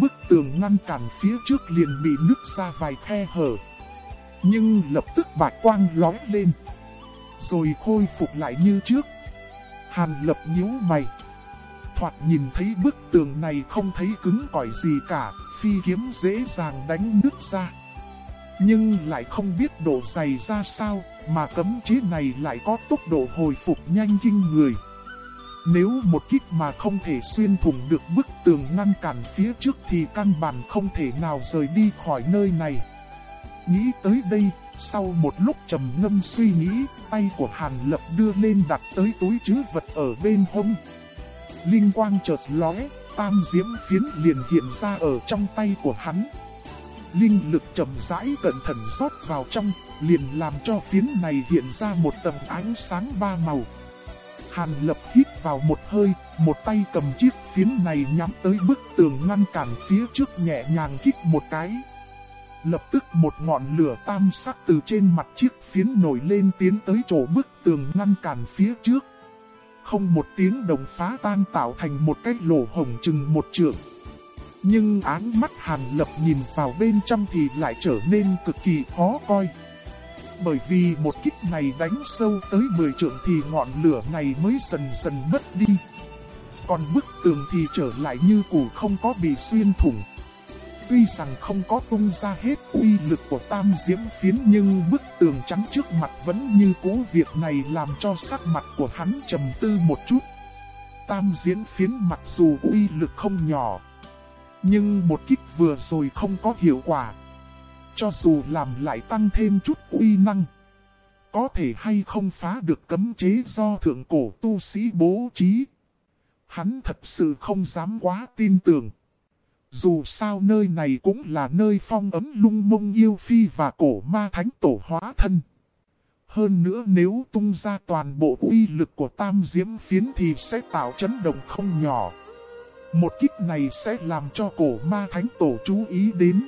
S1: Bức tường ngăn cản phía trước liền bị nứt ra vài khe hở. Nhưng lập tức bạch quang lóe lên. Rồi khôi phục lại như trước. Hàn lập nhíu mày. Thoạt nhìn thấy bức tường này không thấy cứng cỏi gì cả, phi kiếm dễ dàng đánh nứt ra nhưng lại không biết độ dày ra sao, mà cấm chế này lại có tốc độ hồi phục nhanh kinh người. Nếu một kích mà không thể xuyên thủng được bức tường ngăn cản phía trước thì căn bản không thể nào rời đi khỏi nơi này. Nghĩ tới đây, sau một lúc trầm ngâm suy nghĩ, tay của Hàn Lập đưa lên đặt tới túi chứ vật ở bên hông. Linh quang chợt lóe, tam diễm phiến liền hiện ra ở trong tay của hắn linh lực chậm rãi cẩn thận rót vào trong, liền làm cho phiến này hiện ra một tầng ánh sáng ba màu. Hàn lập hít vào một hơi, một tay cầm chiếc phiến này nhắm tới bức tường ngăn cản phía trước nhẹ nhàng kích một cái. Lập tức một ngọn lửa tam sắc từ trên mặt chiếc phiến nổi lên tiến tới chỗ bức tường ngăn cản phía trước. Không một tiếng đồng phá tan tạo thành một cái lỗ hồng chừng một trượng. Nhưng áng mắt Hàn Lập nhìn vào bên trong thì lại trở nên cực kỳ khó coi. Bởi vì một kích này đánh sâu tới 10 trượng thì ngọn lửa này mới dần dần mất đi. Còn bức tường thì trở lại như cũ không có bị xuyên thủng. Tuy rằng không có tung ra hết uy lực của tam diễm phiến nhưng bức tường trắng trước mặt vẫn như cũ việc này làm cho sắc mặt của hắn trầm tư một chút. Tam Diễm phiến mặc dù uy lực không nhỏ, nhưng một kích vừa rồi không có hiệu quả. Cho dù làm lại tăng thêm chút uy năng. Có thể hay không phá được cấm chế do thượng cổ tu sĩ bố trí. Hắn thật sự không dám quá tin tưởng. Dù sao nơi này cũng là nơi phong ấm lung mông yêu phi và cổ ma thánh tổ hóa thân. Hơn nữa nếu tung ra toàn bộ uy lực của tam diễm phiến thì sẽ tạo chấn động không nhỏ. Một kích này sẽ làm cho cổ ma thánh tổ chú ý đến.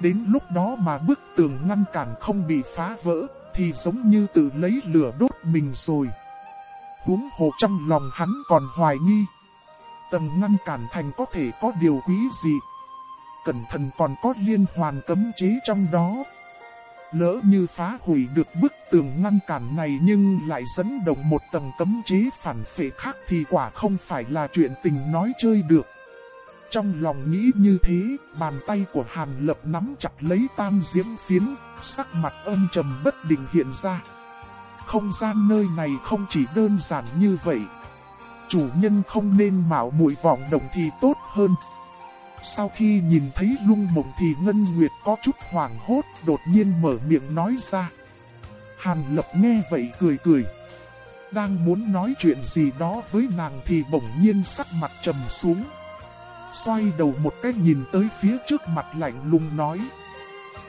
S1: Đến lúc đó mà bức tường ngăn cản không bị phá vỡ, thì giống như tự lấy lửa đốt mình rồi. Huống hồ trong lòng hắn còn hoài nghi. Tầng ngăn cản thành có thể có điều quý gì. Cẩn thận còn có liên hoàn cấm chế trong đó. Lỡ như phá hủy được bức tường ngăn cản này nhưng lại dẫn động một tầng cấm chế phản phệ khác thì quả không phải là chuyện tình nói chơi được. Trong lòng nghĩ như thế, bàn tay của Hàn Lập nắm chặt lấy tam diễm phiến, sắc mặt âm trầm bất định hiện ra. Không gian nơi này không chỉ đơn giản như vậy. Chủ nhân không nên mạo muội vọng động thì tốt hơn. Sau khi nhìn thấy lung mộng thì Ngân Nguyệt có chút hoảng hốt, đột nhiên mở miệng nói ra. Hàn Lập nghe vậy cười cười. Đang muốn nói chuyện gì đó với nàng thì bỗng nhiên sắc mặt trầm xuống. Xoay đầu một cái nhìn tới phía trước mặt lạnh lùng nói.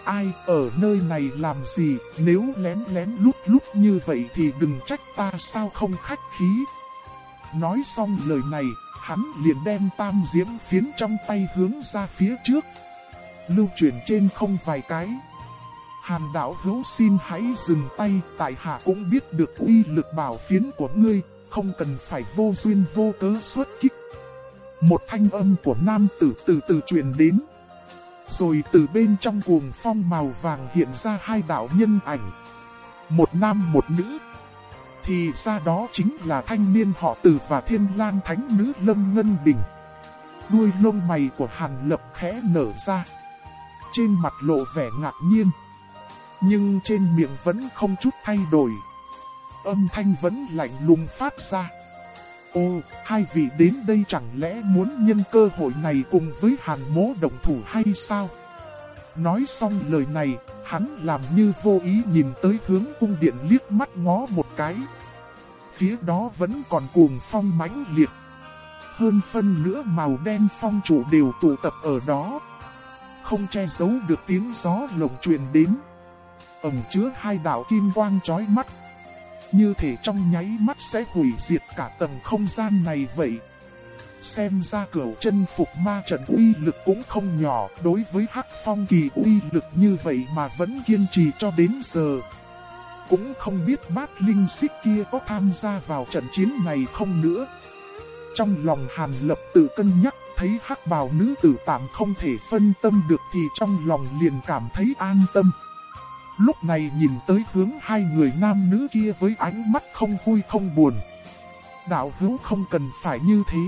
S1: Ai ở nơi này làm gì, nếu lén lén lút lút như vậy thì đừng trách ta sao không khách khí. Nói xong lời này, hắn liền đem tam diễm phiến trong tay hướng ra phía trước. Lưu chuyển trên không vài cái. Hàn đạo hữu xin hãy dừng tay, tại hạ cũng biết được uy lực bảo phiến của ngươi, không cần phải vô duyên vô cớ xuất kích. Một thanh âm của nam tử từ từ truyền đến. Rồi từ bên trong cuồng phong màu vàng hiện ra hai đạo nhân ảnh. Một nam một nữ. Thì ra đó chính là thanh niên họ tử và thiên lan thánh nữ Lâm Ngân Bình. Đuôi lông mày của Hàn Lập khẽ nở ra. Trên mặt lộ vẻ ngạc nhiên. Nhưng trên miệng vẫn không chút thay đổi. Âm thanh vẫn lạnh lùng phát ra. Ô, hai vị đến đây chẳng lẽ muốn nhân cơ hội này cùng với hàn mố động thủ hay sao? Nói xong lời này, hắn làm như vô ý nhìn tới hướng cung điện liếc mắt ngó một cái. Phía đó vẫn còn cuồng phong mãnh liệt. Hơn phân nữa màu đen phong trụ đều tụ tập ở đó. Không che giấu được tiếng gió lồng truyền đến. Ẩm chứa hai đạo kim quang chói mắt như thể trong nháy mắt sẽ hủy diệt cả tầng không gian này vậy. Xem ra cửu chân phục ma trận uy lực cũng không nhỏ đối với hắc phong kỳ uy lực như vậy mà vẫn kiên trì cho đến giờ. Cũng không biết bát linh xích kia có tham gia vào trận chiến này không nữa. Trong lòng hàn lập tự cân nhắc, thấy hắc bào nữ tử tạm không thể phân tâm được thì trong lòng liền cảm thấy an tâm. Lúc này nhìn tới hướng hai người nam nữ kia với ánh mắt không vui không buồn. Đạo hữu không cần phải như thế.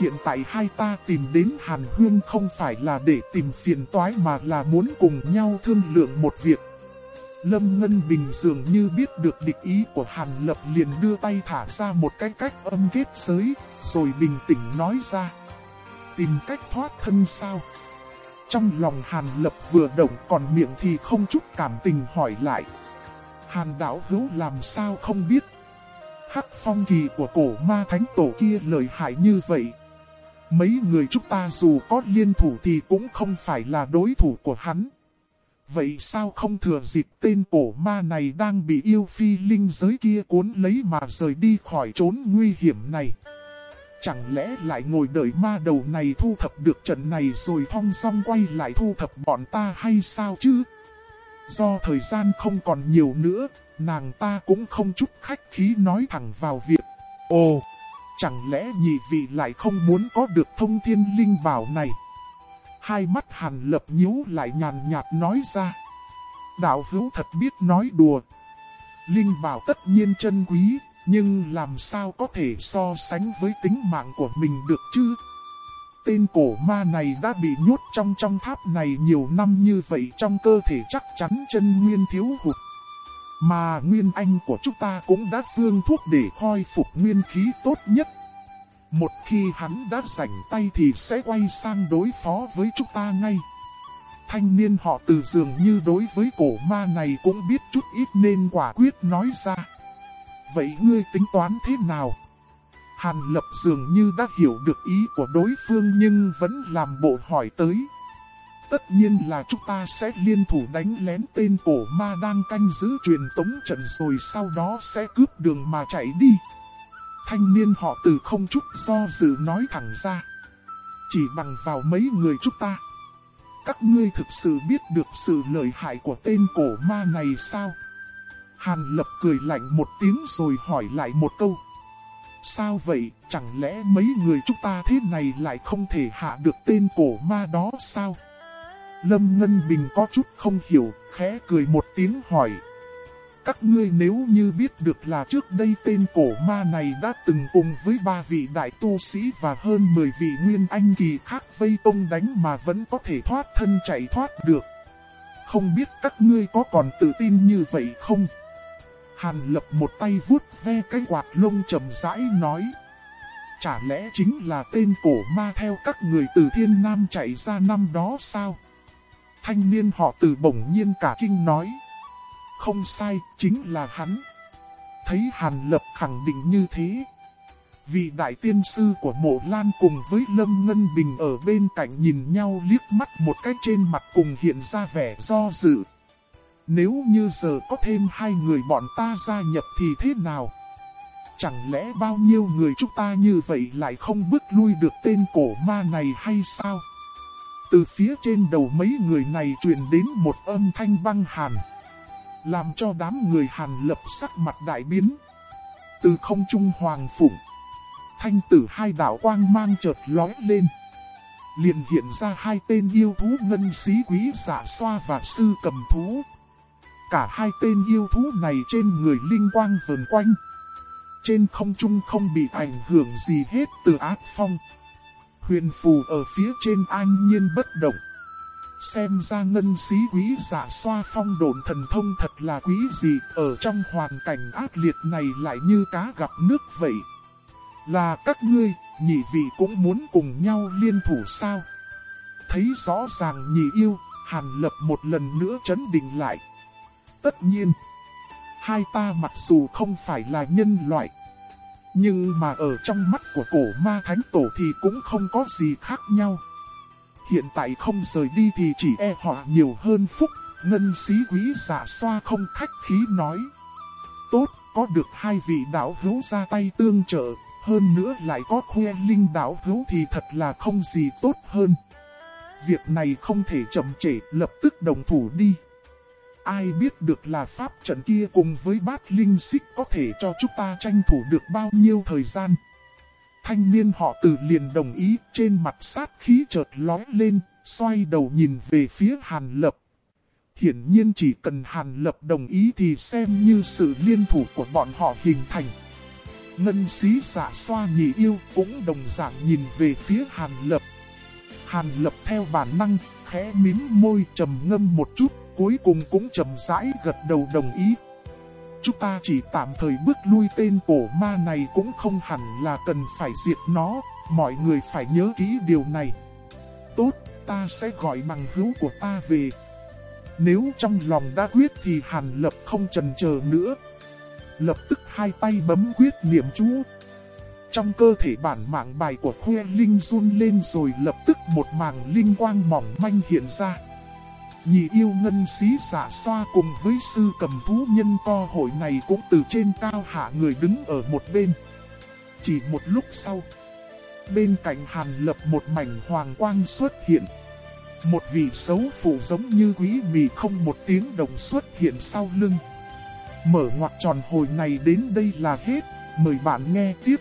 S1: Hiện tại hai ta tìm đến Hàn Huyên không phải là để tìm phiền toái mà là muốn cùng nhau thương lượng một việc. Lâm Ngân Bình dường như biết được địch ý của Hàn Lập liền đưa tay thả ra một cái cách âm kết giới, rồi bình tĩnh nói ra. Tìm cách thoát thân sao? Trong lòng Hàn Lập vừa động còn miệng thì không chút cảm tình hỏi lại. Hàn đảo hữu làm sao không biết. Hắc phong kỳ của cổ ma thánh tổ kia lợi hại như vậy. Mấy người chúng ta dù có liên thủ thì cũng không phải là đối thủ của hắn. Vậy sao không thừa dịp tên cổ ma này đang bị yêu phi linh giới kia cuốn lấy mà rời đi khỏi trốn nguy hiểm này? Chẳng lẽ lại ngồi đợi ma đầu này thu thập được trận này rồi thong song quay lại thu thập bọn ta hay sao chứ? Do thời gian không còn nhiều nữa, nàng ta cũng không chút khách khí nói thẳng vào việc. Ồ, chẳng lẽ nhị vị lại không muốn có được thông thiên linh bảo này? Hai mắt hàn lập nhíu lại nhàn nhạt nói ra. Đạo hữu thật biết nói đùa. Linh bảo tất nhiên chân quý, nhưng làm sao có thể so sánh với tính mạng của mình được chứ? Tên cổ ma này đã bị nhốt trong trong tháp này nhiều năm như vậy trong cơ thể chắc chắn chân nguyên thiếu hụt. Mà nguyên anh của chúng ta cũng đã phương thuốc để khôi phục nguyên khí tốt nhất. Một khi hắn đã rảnh tay thì sẽ quay sang đối phó với chúng ta ngay. Thanh niên họ từ dường như đối với cổ ma này cũng biết chút ít nên quả quyết nói ra. Vậy ngươi tính toán thế nào? Hàn lập dường như đã hiểu được ý của đối phương nhưng vẫn làm bộ hỏi tới. Tất nhiên là chúng ta sẽ liên thủ đánh lén tên cổ ma đang canh giữ truyền tống trận rồi sau đó sẽ cướp đường mà chạy đi. Thanh niên họ từ không chút do dự nói thẳng ra. Chỉ bằng vào mấy người chúng ta. Các ngươi thực sự biết được sự lợi hại của tên cổ ma này sao? Hàn lập cười lạnh một tiếng rồi hỏi lại một câu. Sao vậy, chẳng lẽ mấy người chúng ta thế này lại không thể hạ được tên cổ ma đó sao? Lâm Ngân Bình có chút không hiểu, khẽ cười một tiếng hỏi. Các ngươi nếu như biết được là trước đây tên cổ ma này đã từng cùng với ba vị đại tu sĩ và hơn 10 vị nguyên anh kỳ khác vây công đánh mà vẫn có thể thoát thân chạy thoát được. Không biết các ngươi có còn tự tin như vậy không? Hàn lập một tay vuốt ve cái quạt lông trầm rãi nói. Chả lẽ chính là tên cổ ma theo các người từ thiên nam chạy ra năm đó sao? Thanh niên họ từ bỗng nhiên cả kinh nói. Không sai, chính là hắn. Thấy Hàn Lập khẳng định như thế. Vị đại tiên sư của mộ lan cùng với Lâm Ngân Bình ở bên cạnh nhìn nhau liếc mắt một cách trên mặt cùng hiện ra vẻ do dự. Nếu như giờ có thêm hai người bọn ta gia nhập thì thế nào? Chẳng lẽ bao nhiêu người chúng ta như vậy lại không bước lui được tên cổ ma này hay sao? Từ phía trên đầu mấy người này truyền đến một âm thanh băng hàn. Làm cho đám người hàn lập sắc mặt đại biến. Từ không trung hoàng phụng. Thanh tử hai đạo quang mang chợt lói lên. Liền hiện ra hai tên yêu thú ngân xí quý giả xoa và sư cầm thú. Cả hai tên yêu thú này trên người linh quang vần quanh. Trên không trung không bị ảnh hưởng gì hết từ ác phong. Huyền phù ở phía trên an nhiên bất động. Xem ra ngân xí quý giả xoa phong độn thần thông thật là quý gì, ở trong hoàn cảnh ác liệt này lại như cá gặp nước vậy. Là các ngươi, nhị vị cũng muốn cùng nhau liên thủ sao? Thấy rõ ràng nhị yêu, hàn lập một lần nữa chấn định lại. Tất nhiên, hai ta mặc dù không phải là nhân loại, nhưng mà ở trong mắt của cổ ma thánh tổ thì cũng không có gì khác nhau. Hiện tại không rời đi thì chỉ e họ nhiều hơn phúc, ngân xí quý giả xoa không khách khí nói. Tốt, có được hai vị đạo hữu ra tay tương trợ, hơn nữa lại có khuê linh đạo hữu thì thật là không gì tốt hơn. Việc này không thể chậm trễ, lập tức đồng thủ đi. Ai biết được là pháp trận kia cùng với bát linh xích có thể cho chúng ta tranh thủ được bao nhiêu thời gian. Thanh niên họ tử liền đồng ý, trên mặt sát khí chợt lói lên, xoay đầu nhìn về phía Hàn Lập. Hiển nhiên chỉ cần Hàn Lập đồng ý thì xem như sự liên thủ của bọn họ hình thành. Ngân sĩ giả xoa nhị yêu cũng đồng dạng nhìn về phía Hàn Lập. Hàn Lập theo bản năng, khẽ mím môi trầm ngâm một chút, cuối cùng cũng trầm rãi gật đầu đồng ý. Chúng ta chỉ tạm thời bước lui tên cổ ma này cũng không hẳn là cần phải diệt nó, mọi người phải nhớ kỹ điều này. Tốt, ta sẽ gọi bằng hữu của ta về. Nếu trong lòng đã quyết thì Hàn Lập không chần chờ nữa. Lập tức hai tay bấm quyết niệm chú. Trong cơ thể bản mạng bài của Khuê Linh run lên rồi lập tức một màng linh quang mỏng manh hiện ra. Nhị yêu ngân xí giả xoa cùng với sư cầm thú nhân co hội này cũng từ trên cao hạ người đứng ở một bên. Chỉ một lúc sau, bên cạnh hàn lập một mảnh hoàng quang xuất hiện. Một vị xấu phụ giống như quý mì không một tiếng động xuất hiện sau lưng. Mở ngoặc tròn hồi này đến đây là hết, mời bạn nghe tiếp.